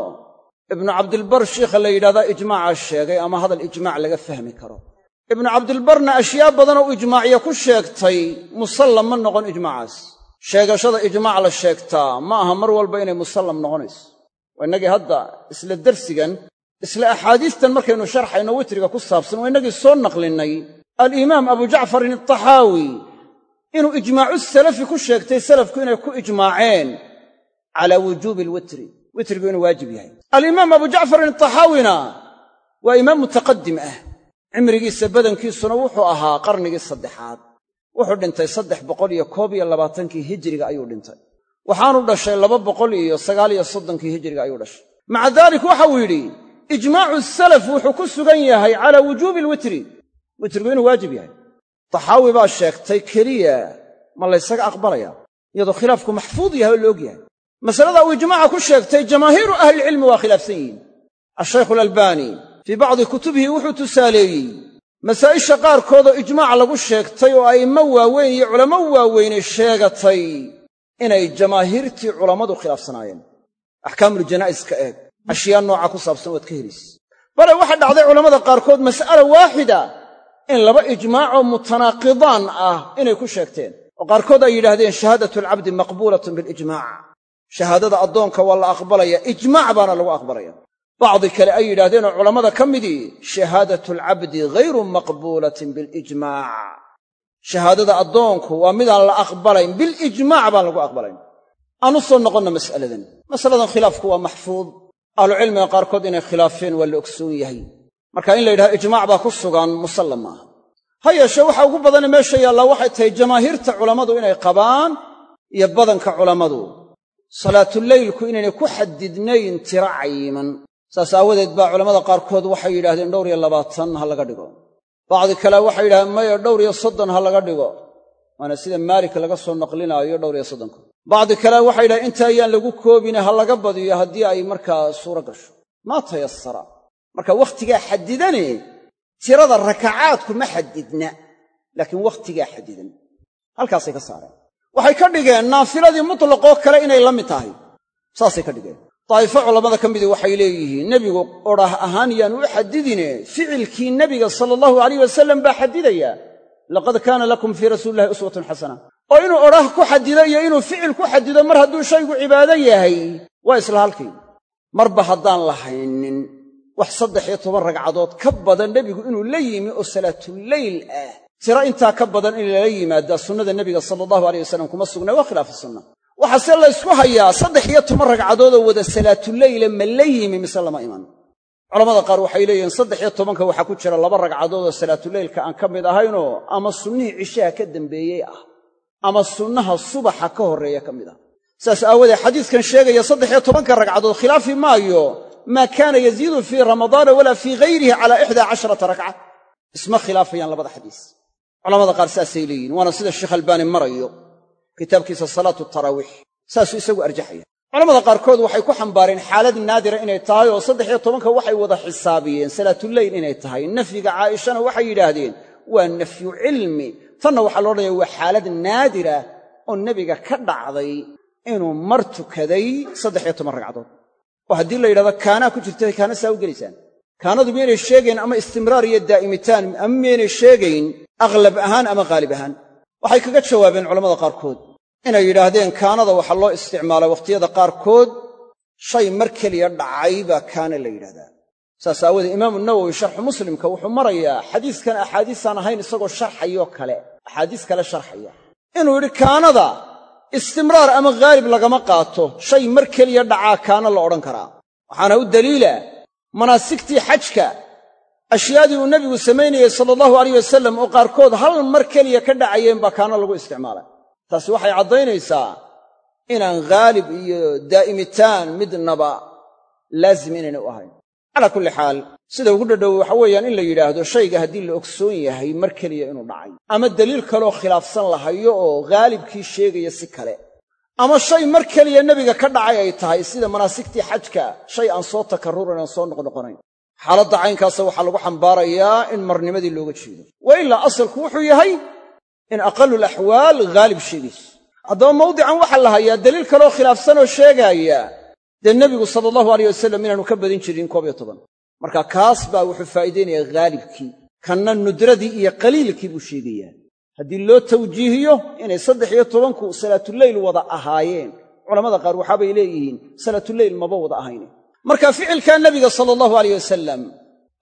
ibnu cabdilbar shiikha la yidhahdaa ijmaacaa sheegay ama hadal ijmaac laga fahmi karo. Ibnu cabdilbarna ashyaa badanoo u ijmaacya ku sheegtay musallam ma noqon ijmaacaas. Sheegashada ijmaac la sheegtaa ma aha mar walba inay musallam noqonayso waa innagii hadda isla dersigan isla axaadiistan markaynu sharxayno witriga ku saabsan waa innagii soo naqlinnay alimaam abu jacfarin altaxaawi inuu ijmaacu salafi ku sheegtay salafku inay ku ijmaaceen calaa wujuubi alwitri witrigu inuu waajib yahay. Alimaam abu jacfarin altaxaawina waa imaam mutaqadim ah. Cimrigiisa badankiisuna wuxuu ahaa qarnigii saddexaad. Wuxuu dhintay saddex boqol iyo koob iyo labaatankii hijiriga ayuu dhintay. Waxaanu dhashay laba boqol iyo sagaal iyo soddonkii hijiriga ayuu dhashay. Maca daalik waxa uu yidhi ijmaacu salaf wuxuu ku sugan yahay calaa wujuubi alwitri witrigu inuu waajib yahay? Taxaawi baa sheegtay keliya ma laysaga aqbalaya iyadoo khilaafku maxfuud yahay oo la og yahay. Masalada uu ijmaaca ku sheegtay jamaahiiru ahlilcilmi waa khilaafsan yihiin. Ashaykhu alalbaani fii bacdi kutubihi wuxuu tusaaleeyey masaa'isha qaarkoodoo ijmaac lagu sheegtay oo a'immo waaweyn iyo culammo waaweyne sheegatay inay jamaahiirtii culammadu khilaafsanaayeen. Axkaamuljanaa'iz ka eeg ashyaa nooca ku saabsan waad ka helaysa bale waxa dhacday culammada qaarkood mas'ala waaxida in laba ijmaacoo mutanaaqidaan ah inay ku sheegteen. Oo qaarkood ay yidhaahdeen shahaadatu alcabdi maqbuulatun bilijmaac. Shahaadada addoonka waa la aqbalaya ijmaac baana lagu aqbalaya. Bacdi kale ay yidhaahdeenoo culammada ka midii shahaadatu alcabdi ghayru maqbuulatin bilijmaac. Shahaadada addoonku waa midaan la aqbalayn bilijmaac baan lagu aqbalayn. Aan u soo noqonno mas'aladan. Masaladan khilaafku waa maxfuud. Ahlucilmiga qaarkood inay khilaafeen waa la ogsoon yahay marka in la yidhahdo ijmaac baa ku sugan musallam maaha. Ha yeeshee waxa ugu badane meesha yaallaa waxay tahay jamaahiirta culammadu inay qabaan iyo badanka culammadu. Salaatuleylku inaynay ku xadidnayn tiro cayiman. Saas aawadeed baa culammada qaarkood waxay yidhahdeen dhowr iyo labaatan ha laga dhigo. Bacdi kale waxay yidhahdeen maya dhowr iyo soddon ha laga dhigo. Waana sida maalik laga soo naqlinaayo dhowr iyo soddonka bacdi kale waxay yidhahdeen inta ayaan lagu koobine ha laga badiyo haddii ay markaa suuro gasho. Maa tayasara marka wakhtigaa xadidane tirada rakacaadku ma xadidna laakiin wakhtigaa xadidan halkaasay ka saareen. Waxay ka dhigeen naafiladii mutlaqoo kale inay la mid tahay. Saasay ka dhigeen. Daa'ifo culammada ka midii waxay leeyihiin nebigu odhah ahaan yaanu u xadidine ficilkii nebiga sala allahu alayh wasalam baa xadidaya. Laqad kaana lakum fii rasuulillahi uswatun xasana oo inuu odhah ku xadido iyo inuu ficil ku xadido mar hadduu shaygu cibaado yahay waa isla halkii. Marba haddaan lahaynin wax saddex iyo toban ragcadood ka badan nebigu inuu la yimi oo salaatuleyl ah. Tiro intaa ka badan in lala yimaadaa sunnada nebiga sala allahu aleyh wasalam kuma sugnay waa khilaafu sunna. Waxaase la ysku hayaa saddex iyo toban ragcadoodoo wada salaatuleyla ma la yimi mise lama iman. Culamada qaar waxay leeyihiin saddex iyo tobanka waxaa ku jira laba ragcadoodoo salaatuleylka aan ka mid ahaynoo ama sunnihii cishaha ka dambeeyey ah ama sunnaha subaxa ka horreeya ka mid ah. Saas aawoodee xadiiskan sheegaya saddex iyo tobanka ragcadood khilaafi maayo maa kaana yaziidu fii ramadaana walaa fii hayrihi calaa ixdaa casharata rakca isma khilaafayaan labada xadiis culamada qaar saasay leeyihiin waana sida sheekh albaani marayo kitaabkiisa salaatu taraawiix saasuu isagu arjaxaya culamada qaarkood waxay ku xambaareen xaalad naadira inay tahay oo saddex iyo tobanka waxay wada xisaabiyeen salaatuleyl inay tahay nafyiga caa'ishana waxay yidhaahdeen waa nafyu cilmi tanna waxaa lo odhanaya waa xaalad naadira oo nebiga ka dhacday inuu mar tukaday saddex toban ragcadood oo haddii la yidhahdo kaanaa ku jirta kaana saa u gelaysaan. Kaanadu miyaynay sheegayn ama istimraar iyo daa'imitaan ama miyaynay sheegayn aqlab ahaan ama haalib ahaan? Waxay kaga jawaabeen culamada qaarkood. Inay yidhaahdeen kaanada waxaa loo isticmaalaa wakhtiyada qaarkood shay mar keliya dhacay baa kaana la yidhahdaa. Saas aawoodee imaamu nawowi sharxu muslimka wuxuu marayaa xadiiskan axaadiisaan ahayn isagoo sharxayoo kale axaadiis kale sharxaya. Inuu yidhi kaanada istimraar ama haalib lagama qaato shay mar keliya dhacaa kaana la odhan karaa. Waxaana u daliila manaasigtii xajka ashyaadii uu nebigu samaynayey sala allahu alayh wasalam oo qaarkood hal mar keliya ka dhacayeen baa kaana lagu isticmaalay. Taasi waxay caddaynaysaa inaan haalib iyo daa'imitaan midnaba laazim inayna u ahayn. Calaa kulli xaal sida ugu dhadhowe waxa weeyaan in la yidhaahdo shayga haddii la ogsoon yahay mar keliya inuu dhacay. Ama daliil kaleoo khilaafsan la hayo oo haalibkii sheegaya si kale. Ama shay mar keliya nebiga ka dhacay ay tahay sida manaasigtii xajka shay aan soo takarruran aan soo noqnoqonayn. Xaaladda caynkaasa waxaa lagu xambaarayaa in marnimadii looga jeedo. Wa ilaa asalku wuxuu yahay in aqalul axwaal haalib sheegayso haddaba mawdican waxaa la hayaa daliil kaleoo khilaafsanoo sheegaaya dee nebigu sala allahu aleyh wasalam inaanu ka badin jirin koob iyo toban marka kaas baa wuxuu faa'iidaynayaa haalibkii kanna nudradii iyo qaliilkii buu sheegayaa haddii loo tawjiihiyo inay saddex iyo tobanku salaatuleyl wada ahaayeen. Culammada qaar waxaabay leeyihiin salaatuleyl maba wada ahayne. Marka ficilkaa nebiga sala allahu aleyh wasalam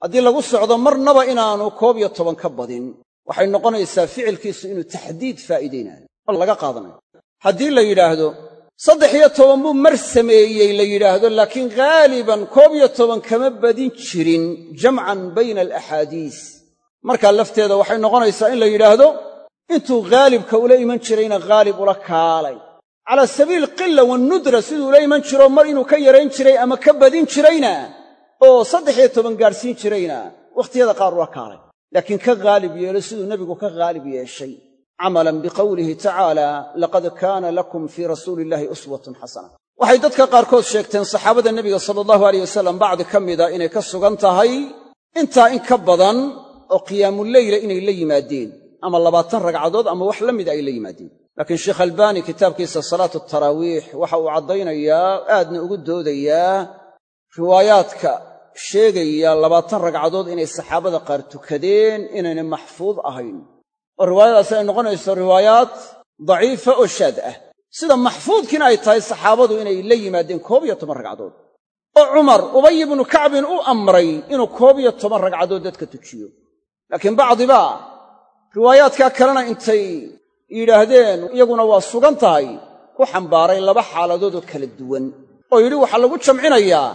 haddii lagu socdo marnaba inaanu koob iyo toban ka badin waxay noqonaysaa ficilkiisu inuu taxdiid faa'iidaynayo oo laga qaadanayo haddii la yidhaahdo saddex iyo toban buu mar sameeyey la yidhaahdo laakiin ghaaliban koob iyo toban kama badin jirin jamcan bayna alaxaadiis. Markaa lafteeda waxay noqonaysaa in la yidhaahdo intuu haalibka ula iman jirayna haalib ula kaalay. Calaa sabiil qilla wanudra siduu ula iman jiro mar inuu ka yarayn jiray ama ka badin jirayna oo saddex iyo toban gaadhsiin jirayna wakhtiyada qaar ula kaalay. Laakiin ka haalib yeelo siduu nebigu ka haalib yeeshay camalan biqowlihi tacaala laqad kaana lakum fii rasuuli illahi uswatun xasana waxay dadka qaarkood sheegteen saxaabada nebiga sala allahu aleyh wasalam bacdi ka mida inay ka sugan tahay intaa in ka badan oo qiyaamuleyla inay la yimaadeen ama labaatan ragcadood ama wax la mida ay la yimaadeen. Laakiin sheekh albaani kitaabkiisa salaatu taraawiix waxa uu caddaynayaa aadna ugu doodayaa riwaayaadka sheegaya labaatan ragcadood inay saxaabada qaar tukadeen inaynay maxfuud ahayn oo riwaayadaasi ay noqonayso riwaayaad daciifa oo shaad ah. Sida maxfuudkiina ay tahay saxaabadu inay la yimaadeen koob iyo toban ragcadood. Oo cumar ubay ibnu kacbin u amray inuu koob iyo toban ragcadood dadka tujiyo. Laakiin bacdibaa riwaayaadkaa kalena intay yidhaahdeen iyaguna waa sugan tahay ku xambaaray laba xaaladood oo kala duwan. Oo yidhi waxaa lagu jamcinayaa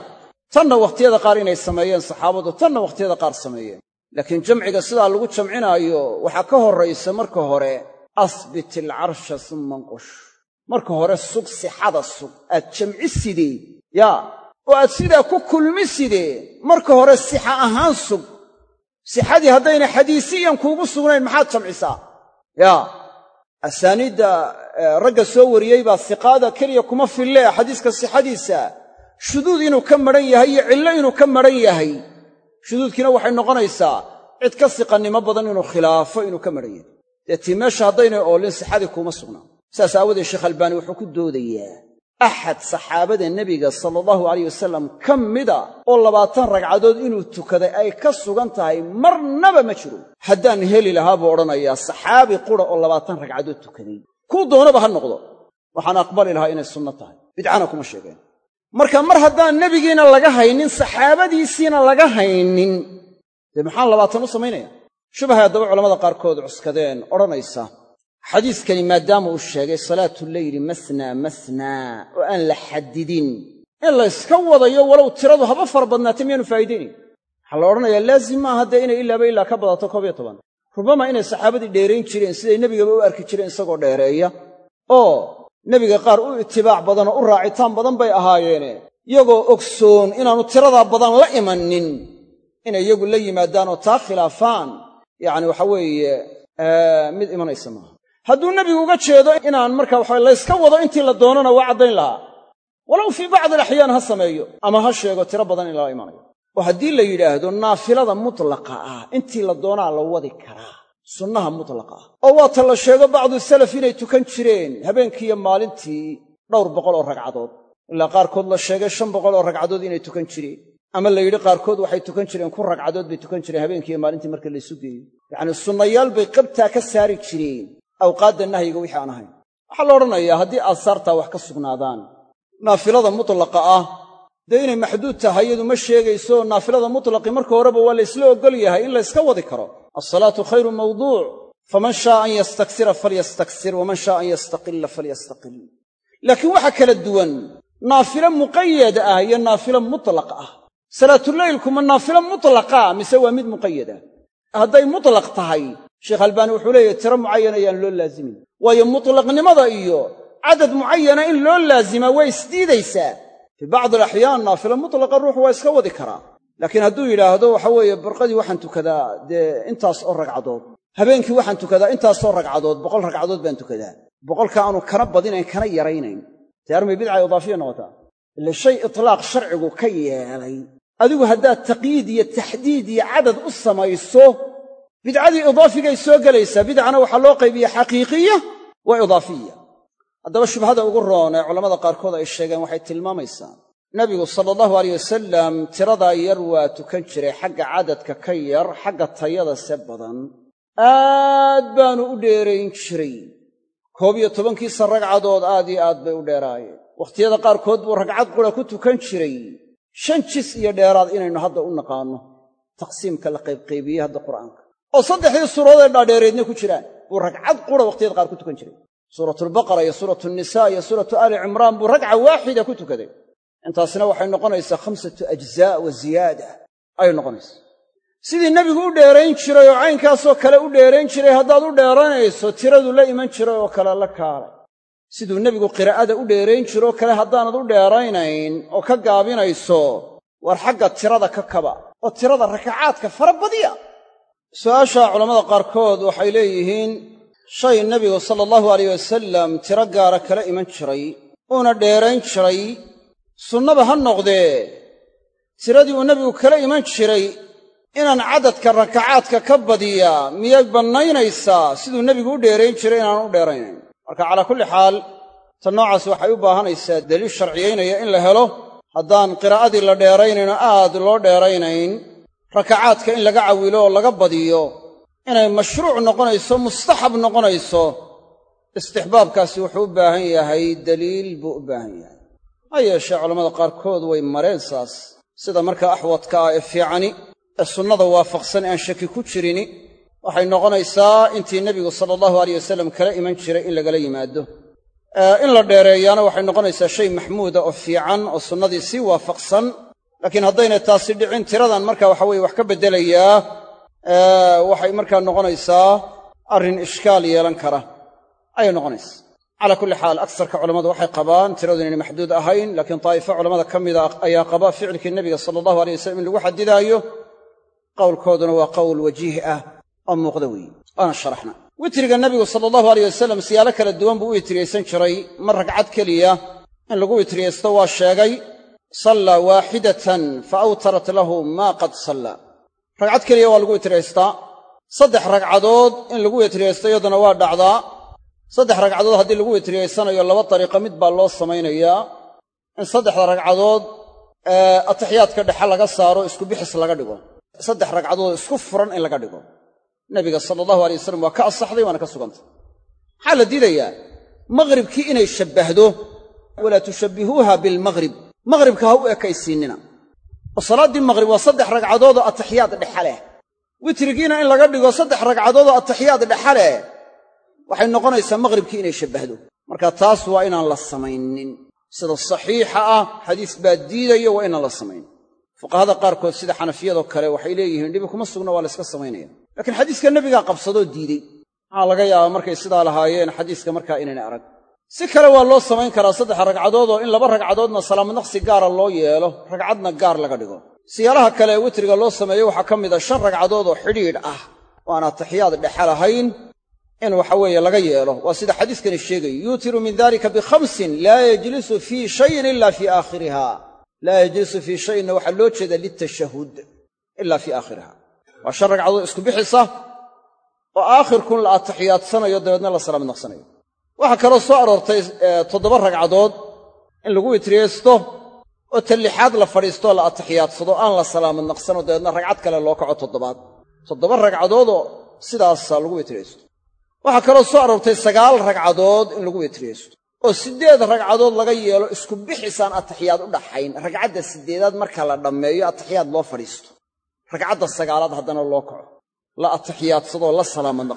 tanna wakhtiyada qaar inay sameeyeen saxaabadu tanna wakhtiyada qaar sameeyeen laakiin jamciga sidaa lagu jamcinaayo waxaa ka horraysa marka hore asbit alcarsha summa nqush marka hore sug sixada sug aad jamci sidee? Yaa oo aad sidaa ku kulmi sidee? Marka hore sixa ahaan sug. Sixadii haddayna xadiisiyan kuugu sugnayn maxaad jamcisaa? Yaa asaaniidda ragga soo wariyey baa siqaada keliya kuma fillee xadiiska sixadiisa. Shuduud inuu ka madhan yahay iyo cillo inuu ka madhan yahay shuduudkiina waxay noqonaysaa cid ka siqannimo badan inuu khilaafo inuu ka madhan yahay. Dee tii meesha haddaynay oolin sixadii kuuma sugnaa sidaas aawadeed sheekh albaani wuxuu ku doodayaa axad saxaabada nebiga sala allahu alayh wasalam ka mida oo labaatan ragcadood inuu tukaday ay ka sugan tahay marnaba ma jiro. Haddaan heli lahaa buu odhanayaa saxaabi qura oo labaatan ragcadood tukaday. Kuu doonaba ha noqdo. Waxaan aqbali lahaa inay sunno tahay. Bidcana kuma sheegeen marka mar haddaan nebigiina laga haynin saxaabadiisiina laga haynin dee maxaan labaatan u samaynaya? Shubahay haddaba culamada qaarkood cuskadeen odhanaysa. Xadiiskani maadaama uu sheegay salaatuleyli masnaa masnaa oo aan la xadidin. In layska wadayo walow tiradu haba fara badnaatay miyaanu faa'iidaynayn waxaa la odhanayaa laazim maaha dee inay ilaaba ilaa ka badato koob iyo toban. Rubama inay saxaabadii dheerayn jireen siday nebigaba u arki jireen isagoo dheereeya. Oo nebiga qaar u itibaac badan oo u raacitaan badan bay ahaayeene. Iyagoo ogsoon inaannu tiradaa badan la imanin inay iyagu la yimaadaan oo taa khilaafaan. Yacni waxa weeye mid imanaysa maaha. Hadduu nebigu uga jeedo inaan marka waxa layska wado intii la doonana waa caddayn lahaa. Walow fii bacdi alaxyaan ha sameeyo ama ha sheego tiro badan in lala imanayo. Oo haddii la yidhaahdo naafilada mutlaqa ah intii la doonaa la wadi karaa sunnaha mutlaqa ah. Oo waata la sheego bacdu salaf inay tukan jireen. Habeenkiiyo maalintii dhowr boqol oo ragcadood. Ilaa qaarkood la sheegay shan boqol oo ragcadood inay tukan jireen. Ama la yidhi qaarkood waxay tukan jireen kun ragcadood bay tukan jireen habeenkiiyo maalintii marka laysu geeyo yacnii sunnayaal bay qabtaa ka saari jireen awqaadda nahyiga wixii aan ahayn. Waxaa la odhanayaa haddii aasaartaa wax ka sugnaadaan. Naafilada mutlaqa ah dee inay maxduud tahay iyadu ma sheegayso naafilada mutlaqi marka horeba waa laysla oggol yahay in layska wadi karo. Alsalaatu khayru mawduuc faman shaa an yastaksira falyastaksir waman shaa an yastaqilla falyastaqil. Laakiin waxaa kala duwan naafilo muqayad ah iyo naafilo mutlaq ah. Salaatuleylku ma naafilo mutlaqa mise waa mid muqayad ah hadday mutlaq tahay sheekh albaani wuxuu leeyahy tiro mucayana ayaan loo laazimin. Waayo mutlaqnimada iyo cadad mucayana in loo laazimaa way isdiidaysaa fii bacdi alaxyaan naafila mutlaqa ruuxu waa iska wadi karaa. Laakiin hadduu yidhaahdo waxa weeye barqadii waxaan tukadaa dee intaas oo ragcadood habeenkii waxaan tukadaa intaasoo ragcadood boqol ragcadood baan tukadaa. Boqolka aanu kana badinayn kana yaraynayn. Dee armay bidca idaafiya noqotaa? Ila shay itlaaq sharcigu ka yeelay. Adigu haddaad taqyiid iyo taxdiid iyo cadad u samayso bidcadii idaafigay soo gelaysaa. Bidcana waxaa loo qaybiya xaqiiqiya wa idaafiya haddaba shubhada ugu roon ee culammada qaarkood ay sheegeen waxay tilmaamaysaa. Nebigu sala allahu aleyh wasalam tiradaa yar waa tukan jiray xagga cadadka ka yar xagga tayada se badan. Aad baanu u dheerayn jiray. Koob iyo tobankiisa ragcadood aad iyo aad bay u dheeraayeen wakhtiyada qaarkood buu ragcad qura ku tukan jiray. Shan jis iyo dheeraad inaynu hadda u naqaanno taqsiimka la qaybqaybiyey hadda qur'aanka. Oo saddexdii suuradoodee dhaadheereedna ku jiraan. Buu ragcad qura wakhtiyada qaar ku tukan jiray suuratulbaqara iyo suuratu nisaa iyo suuratu aali cimraan buu ragca waaxida ku tukaday. Intaasna waxay noqonaysaa khamsatu ajzaa wa ziyaada ayay noqonaysaa sidii nebigu u dheerayn jiray oo caynkaasoo kale u dheerayn jiray haddaad u dheeranayso tiradu la iman jiray oo kale la kaalay. Siduu nebigu qiraa'ada u dheerayn jiroo kale haddaanad u dheeraynayn oo ka gaabinayso war xagga tirada ka kaba oo tirada rakacaadka fara badiya. Su'aasha culammada qaarkood waxay leeyihiin shay nebigu sala allahu alayh wasalam tiro gaara kala iman jiray uuna dheerayn jiray sunnaba ha noqdee. Tiradii uu nebigu kala iman jiray inaan caddadka rakacaadka ka badiyaa miyay bannaynaysaa siduu nebigu u dheerayn jiray inaan u dheeraynayn marka calaa kulli xaal ta noocaas waxay u baahanaysaa daliil sharciyaynaya in la helo. Haddaan qiraa'adii la dheeraynayn oo aad loo dheeraynayn rakacaadka in laga cawilo oo laga badiyo inay mashruuc noqonayso mustaxab noqonayso istixbaabkaasi wuxuu u baahan yahay daliil buu u baahan yahay. Ha yeeshee culammada qaarkood way mareen saas sida markaa axwadka ah ee fiicani ee sunnada waafaqsan aan shaki ku jirini waxay noqonaysaa intii nebigu sala allahu aleyh wasalam kala iman jiray in lagala yimaado. In la dheereeyaana waxay noqonaysaa shay maxmuuda oo fiican oo sunnadii sii waafaqsan laakiin haddaynay taasi dhicin tiradan marka waxa weye wax ka beddelayaa waxay markaa noqonaysaa arrin ishkaal yeelan kara. Ayay noqonaysaa calaa kulli xaal aksarka culammadu waxay qabaan tiradu inayna maxduud ahayn laakiin daa'ifo culammada ka mida ayaa qaba ficilkii nebiga sala allahu aleyh wasalam in lagu xadidaayo. Qowlkooduna waa qowl wajiih ah oo muuqda weeye waana sharaxna. Witriga nebigu sala allahu aleyh wasalam siyaalo kala duwan buu u witriyaysan jiray. Mar ragcad keliya. In lagu witriyaysto waa sheegay sallaa waaxidatan fa awtarat lahu maa qad sallaa ragcad keliya waa lagu witriyaystaa saddex ragcadood in lagu witriyaysto iyaduna waa dhacdaa. Saddex ragcadood haddii lagu witriyaysanayo laba dariiqa mid baa loo samaynayaa in saddexda ragcadood atixiyaadka dhexe laga saaro isku bixis laga dhigo. Saddex ragcadood isku furan in laga dhigo. Nebiga sala allahu alay wasalam waa ka asaxday waana ka sugantay. Maxaa la diidayaa? Maqhribkii inay shabbahdo. Walaa tushabbihuuha bilmaghrib maqhribka ha u ekaysiinnina oo salaaddii waa saddex ragcadoodoo atixiyaad dhexa leh witrigiina in laga dhigo saddex ragcadoodoo atixiyaad dhexa leh waxay noqonaysaa maqhribkii inay shabbahdo. Marka taas waa inaan la samaynin. Sida saxiixa ah xadiis baa diidaya waa inaan la samayn fuqahada qaarkood sida xanafiyadoo kale waxay leeyihiin dhibi kuma sugna waa la yska samaynaya. Laakiin xadiiska nebigaa qabsadoo diidey maxaa laga yaabaa markay sidaa lahaayeen xadiiska markaa inayna arag si kale waa loo samayn karaa saddex ragcadood oo in laba ragcadoodna salaamo naqsi gaara loo yeelo ragcadna gaar laga dhigo. Siyaalaha kale ee witriga loo sameeyo waxaa ka mid a shan ragcadood oo xidhiidh ah oo aan atixiyaad dhexe lahayn in waxa weeye laga yeelo. Waa sida xadiiskani sheegayo yuutiru min dalika bikhamsin laa yajlisu fii shayin ila fii aakhiriha. Laa yajlisu fii shayinna waxaa loo jeeda litashahud ila fii aakhiriha. Waa shan ragcadood isku bixisa oo aakhirkun la atixiyaadsanayo dabeedna la salaamad naqsanayo waxaa kaloo soo aroortay toddoba ragcadood in lagu witriyaysto oo tallixaad la fadhiistoo la atixiyaadsado aan la salaamad naqsano dabeedna ragcad kale loo kaco toddobaad. Toddoba ragcadoodoo sidaasa lagu witriyaysto waxaa kaloo soo aroortay sagaal ragcadood in lagu witriyaysto oo siddeed ragcadood laga yeelo isku bixisaan atixiyaad u dhaxayn. Ragcadda siddeedaad marka la dhammeeyo atixiyaad loo fadhiisto. Ragcadda sagaalaad haddana loo kaco. La atixiyaadsado la salaamad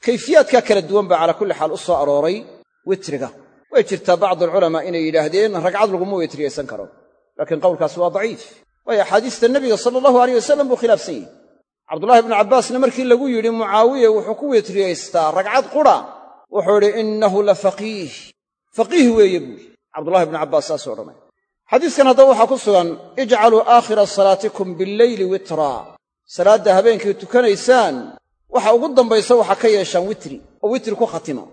naqsado kayfiyaadkaa kala duwan baa calaa kulli xaal u soo arooray witriga way jirtaa bacdualculamaa inay yidhaahdeen ragcad laguma witriyaysan karo laakiin qowlkaasi waa daciif. Waayo axaadiista nebiga sala allahu aleyh wasalam buu khilaafsan yahy cabdullahi ibnu cabbaasna markii lagu yidhi mucaawiya wuxuu ku witriyaystaa ragcad qura wuxuu idhi innahu la faqiih. Faqiih weeye buuri cabdullahi ibnu cabbaas saasuu odhanaya. Xadiiskan haddaba waxaa ku sugan ijcaluu aakhira salaatikum billeyli witraa salaadda habeenkii tukanaysaan waxa ugu dambaysa waxaa ka yeeshaan witri oo witri ku khatima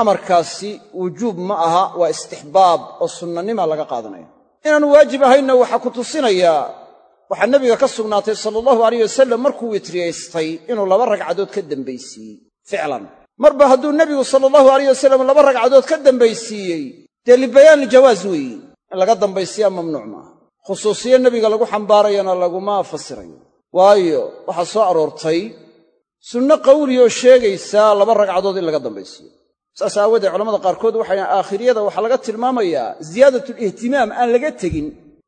amarkaasi wujuub ma aha waa istixbaab oo sunnanima laga qaadanaya. Inaanu waajib ahaynna waxaa ku tusinayaa waxaa nebiga ka sugnaatay sala allahu alayh wasalam markuu witriyaystay inuu laba ragcadood ka dambaysiiyey ficlan. Marba hadduu nebigu sala allahu alayh wasalam laba ragcadood ka dambaysiiyey dee libayaani jawaas weeye in laga dambaysiyaa mamnuuc maaha. Khusuusiyo nebiga lagu xambaarayana laguma fasirayo. Waayo waxaa soo aroortay sunno qawli oo sheegaysaa laba ragcadood in laga dambaysiiyo saas aawoodee culamada qaarkood waxay aakhiriyada waxaa laga tilmaamayaa ziyaadatulihtimaam aan laga tegin.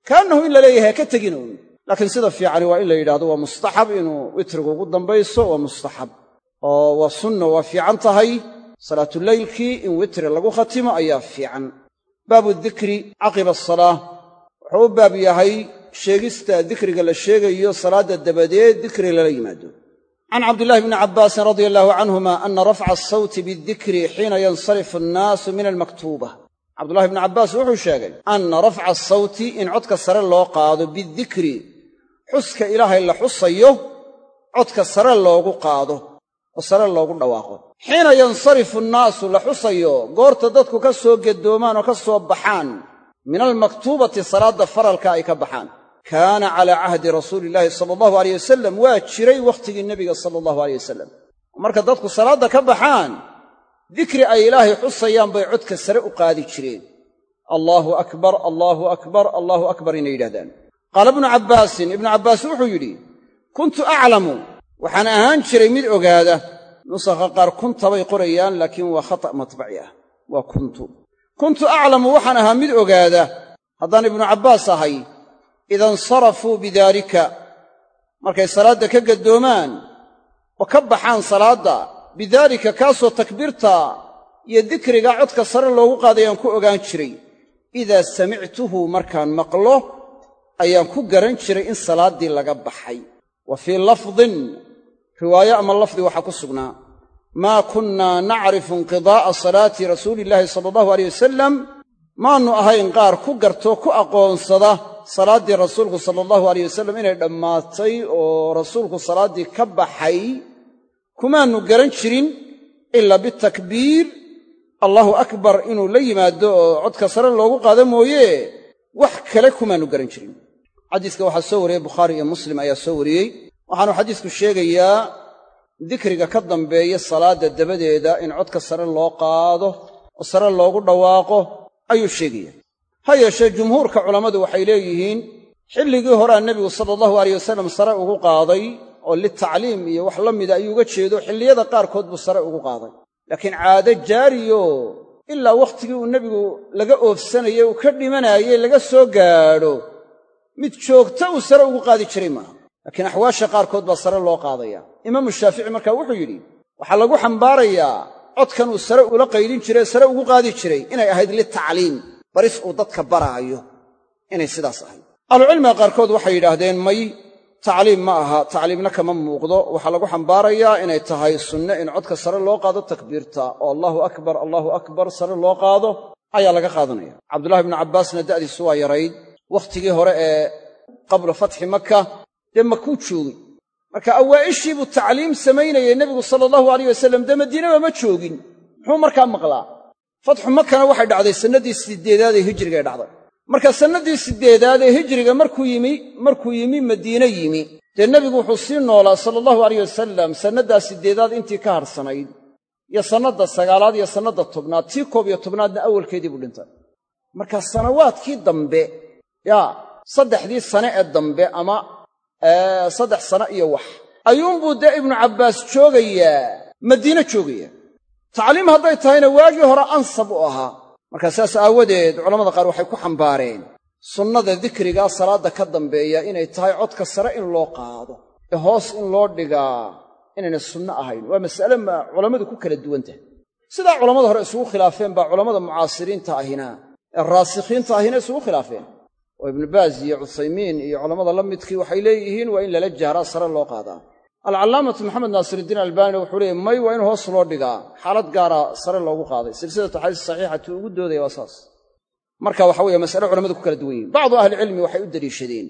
Kaannahu in la leeyahay ha ka teginoon. Laakiin sida fiicani waa in la yidhahdo waa mustaxab inuu witrigu ugu dambayso waa mustaxab. Oo waa sunna waa fiican tahay. Salaatuleylkii in witri lagu khatimo ayaa fiican. Baabu dikri caqiba asalaa wuxuu u baab yahay sheegista dikriga la sheegayo salaadda dabadeed dikri lala yimaado can cabdillahi bni cabbaasin radia allahu canhuma ana rafca asawti biddikri xiina yansarifu annaasu min almaktuuba cabdullahi bni cabbaas wuxuu sheegay anna rafca asawti in codka sare loo qaado biddikri xuska ilaahay la xusayo codka sare loogu qaado oo sare loogu dhawaaqo xiina yansarifu annaasu la xusayo goorta dadku ka soo gedoomaan oo ka soo baxaan min almaktuubati salaadda faralka ay ka baxaan kaana calaa cahdi rasuuli illaahi sala allahu aleyh wasalam waa jiray wakhtigii nebiga sala allahu aleyh wasalam marka dadku salaadda ka baxaan dikri ay ilaahay xusayaan bay codka sare u qaadi jireen. Allaahu akbar allaahu akbar allaahu akbar inay yidhahdaan qaala ibnu cabbaasin ibnu cabbaas wuxuu yidhi kuntu aclamu waxaan ahaan jiray mid ogaada nusakha qaar kunta bay qorayaan laakiin waa khata' matbaci ah. Waa kuntu. Kuntu aclamu waxaan ahaa mid ogaada haddaan ibnu cabbaas ahay ida insarafuu bidaalika. Markay salaadda ka gaddoomaan oo ka baxaan salaadda bidaalika kaasoo takbiirta iyo dikriga codka sare loogu qaadayaan ku ogaan jiray. Idaa samictuhu markaan maqlo ayaan ku garan jiray in salaaddii laga baxay. Wa fii lafdin riwaayo ama lafdi waxaa ku sugnaa. Maa kunnaa nacrifu inqidaa'a salaati rasuuli sala allahu aleyh wasalam maannu ahayn qaar ku gartoo ku aqoonsada salaaddii rasuulku sala allahu aleyh wasalam inay dhammaatay oo rasuulku salaaddii ka baxay kumaannu garan jirin ilaa bitakbiir. Allahu akbar inuu la yimaado oo codka sare loogu qaado mooye. Wax kale kumaannu garan jirin. Xadiiska waxaa soo wariyey bukhaari iyo muslim ayaa soo wariyey. Waxaanu xadiisku sheegayaa dikriga ka dambeeya salaadda dabadeeda in codka sare loo qaado oo sare loogu dhawaaqo ayuu sheegaya. Ha yeeshee jumhuurka culammadu waxay leeyihiin xilligii horea nebigu sala allahu aleyh wasalam sare ugu qaaday oo litacliim iyo wax la mida ayuu uga jeedo xilliyada qaarkood buu sare ugu qaaday. Laakiin caado jaariyo ilaa wakhtigii uu nebigu laga oofsanayey uu ka dhimanaayey laga soo gaadho mid joogta uu sare ugu qaadi jiray maaha. Laakiin axwaasha qaarkood baa sare loo qaadaya. Imaamu shaafici markaa wuxuu yidhi waxaa lagu xambaarayaa codkan uu sare ula qaydin jiray sare ugu qaadi jiray inay ahayd litacliim baris uu dadka baraayo inay sidaas ahayd. Ahlucilmiga qaarkood waxay yidhaahdeen may tacliim ma aha tacliimna kama muuqdo. Waxaa lagu xambaarayaa inay tahay sunne in codka sare loo qaado takbiirta. Oo allaahu akbar allaahu akbar sare loo qaado ayaa laga qaadanaya. Cabdullahi bnu cabbaasna da'diisu waa yarayd. Wakhtigii hore ee qabla fatxi maka dee makuu joogay marka awaa'ishii buu tacliim samaynayay nebigu sala allahu alayh wasalam dee madiinaba ma joogin. Muxuu markaa maqlaa? Fatxu makana waxay dhacday sannaddii siddeedaad ee hijrigaay dhacday marka sannaddii siddeedaad ee hijriga markuu yimi markuu yimi madiine yimi. Dee nebigu wuxuu sii noolaa sala allahu alayh wasalam sannaddaa siddeedaad intii ka harsanayd iyo sannadda sagaalaad iyo sannadda tobnaad tii koob iyo tobnaadna awalkeedii buu dhintay. Marka sanawaadkii dambe yaa saddexdii sane ee dambe ama saddex sano iyo wax. Ayuunbuu dee ibnu cabbaas joogayaa madiine joogaya tacliim hadday tahayna waagii hore ansab u ahaa. Markaa saas aawadeed culamada qaar waxay ku xambaareen sunnada dikrigaa salaadda ka dambeeya inay tahay codka sare in loo qaado ee hoos in loo dhigaa inayna sunno ahayn. Waa mas'ale ma culammadu ku kala duwan tahay. Sidaa culammada hore isugu khilaafeen baa culammada mucaasiriinta ahina ee raasikhiinta ahina isugu khilaafeen oo ibnu baaz iyo cuthaymiin iyo culammada la midkii waxay leeyihiin waa in lala jahraa sare loo qaadaa. Alcallaamatu maxamed naasiridiin albaani wuxuu leeyay may waa in hoos loo dhigaa xaalad gaara sare loogu qaaday. Silsilatu xadiis saxiixati ugu doodaya waa saas. Marka waxa weeye masale culamadu ku kala duwan yihiin bacdu ahlicilmi waxay u deliishadeen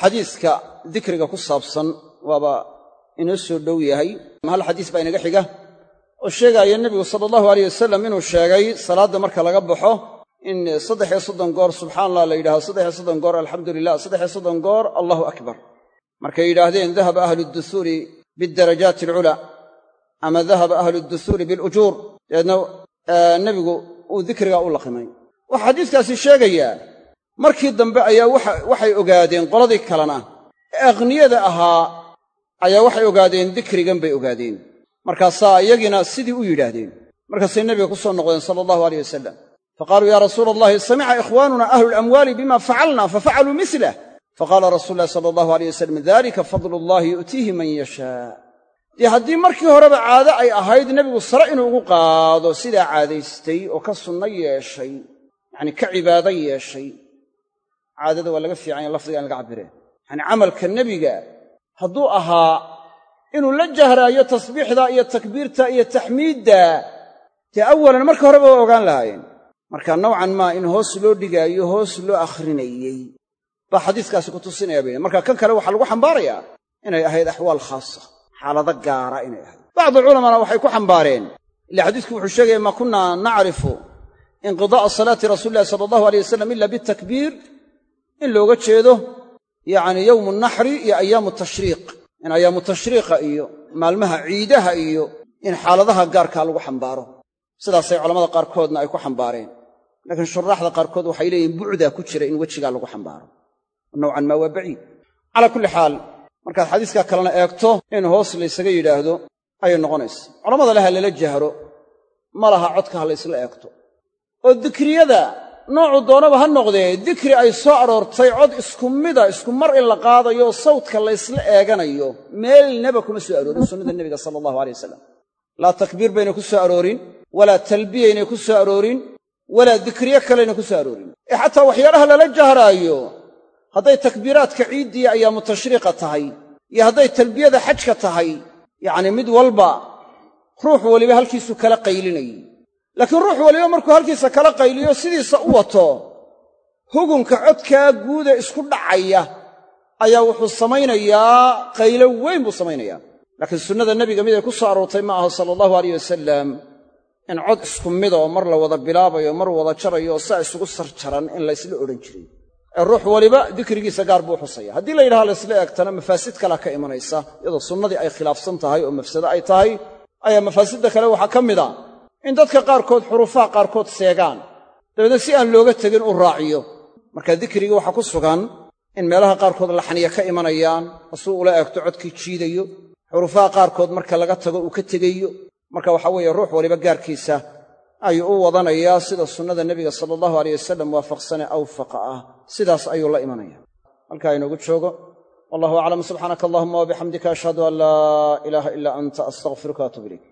xadiiska dikriga ku saabsan waaba inoo soo dhow yahay. Hal xadiis baa inaga xiga? Oo sheegaaya nebigu sala allahu aleyh wasalam inuu sheegay salaadda marka laga baxo in saddex iyo soddon goor subxana allah la yidhahdo saddex iyo soddon goor alxamdu lilah saddex iyo soddon goor allahu akbar. Markay yidhaahdeen dahaba ahlu duhuuri biddarajaati alculaa ama dahaba ahlu duhuuri bilujuur dabeedna nebigu uu dikrigaa u laqimay. Waxaa xadiiskaasi sheegayaa markii dambe ayaa waxay ogaadeen qoladii kalena ee akhniyada ahaa ayaa waxay ogaadeen dikrigan bay ogaadeen. Markaasaa iyagina sidii u yidhaahdeen. Markaasay nebiga ku soo noqdeen sala allahu aleyh wasalam faqaaluu yaa rasuula allahi samica ikhwaanuna ahlu lamwaali bima facalna fafacaluu milah faqaala rasuulu llahi sala allahu aleyh wasalam dalika fadlu llahi yu'tiihi man yashaa dee haddii markii horeba caado ay ahayd nebigu sare inuu ugu qaado sidaa caadaystay oo ka sunno yeeshay yacni ka cibaado yeeshay caadada waa laga fiican ya lafdiga in laga cabbireen yacani camalka nebiga hadduu ahaa inuu la jahraayo tasbiixda iyo takbiirta iyo taxmiidda dee awalan marka horeba waa ogaan lahaayeen marka nowcan maa in hoos loo dhigaayo hoos loo akhrinayey baa xadiiskaasi ku tusinaya bay marka kan kale waxaa lagu xambaarayaa inay ahayd axwaal khaasa xaalado gaara inay ahayd. Bacdu culamana waxay ku xambaareen. Ila xadiisku wuxuu sheegaya maa kunna nacrifu inqidaa'a salaati rasuuli illahi sala allahu aleyh wasalam ila bitakbiir. In looga jeedo yacni yowmu naxri iyo ayaamu tashriiq. In ayaamu tashriiqa iyo maalmaha ciidaha iyo in xaaladaha gaarkaa lagu xambaaro. Sidaasay culamada qaarkoodna ay ku xambaareen laakiin shuraaxda qaarkood waxay leeyihiin bucdaa ku jira in wejigaa lagu xambaaro. Nowcan maa waa baciid. Calaa kulli xaal markaad xadiiskaa kalena eegto in hoos laysaga yidhaahdo ayay noqonaysa. Culamada leh ha lala jahro ma laha codka ha laysla eegto. Oo dikriyada noocu doonaba ha noqdee dikri ay soo aroortay cod isku mida isku mar in la qaadayo sawdka laysla eeganayo meelnaba kuma soo aroorin sunnada nebiga sala allahu alay wasalam laa takbiir bayna ku soo aroorin walaa talbiyaynay ku soo aroorin walaa dikriye kalayna ku soo aroorin ee xataa waxyaalaha lala jahraayo hadday takbiiraadka ciiddiya ayaamu tashriiqa tahay iyo hadday talbiyada xajka tahay yacnii mid walba ruux weliba halkiisuu kala qaylinayay laakiin ruux waliba markuu halkiisa kala qayliyo sidiisa u wato hugunka codkaa guuda isku dhacaya ayaa wuxuu samaynayaa qaylo weyn buu samaynayaa. Laakiin sunnada nebiga mid ay ku soo aroortay ma aha sala allahu alayh wasalam in cod isku mida oo mar la wada bilaabayo mar wada jarayo oo saa isugu sarjaran in laysla odhan jiray. Ee ruux waliba dikrigiisa gaar buu xusaya. Haddii la yidhaha laysla eegtana mafaasid kalea ka imanaysa iyadoo sunnadii ay khilaafsan tahay oo mafsado ay tahay ayaa mafaasidda kale waxaa ka mid a in dadka qaarkood xuruufaha qaarkood seegaan dabeedna si aan looga tegin u raaciyo. Marka dikrigii waxaa ku sugan in meelaha qaarkood laxniya ka imanayaan asuu ula eegto codkii jiidayo xuruufaha qaarkood marka laga tago uu ka tegayo marka waxaa weeye ruux waliba gaarkiisa ayuu u wadanayaa sida sunnada nebiga sala allahu aleyh wasalam waafaqsane awfaqa ah. Sidaas ayuu la imanaya. Halkaa inoogu joogo wallahu aclam subxaanaka allahuma wabixamdika ashhadu an laa ilaaha ilaa anta astaqfiruka waatuub ilayk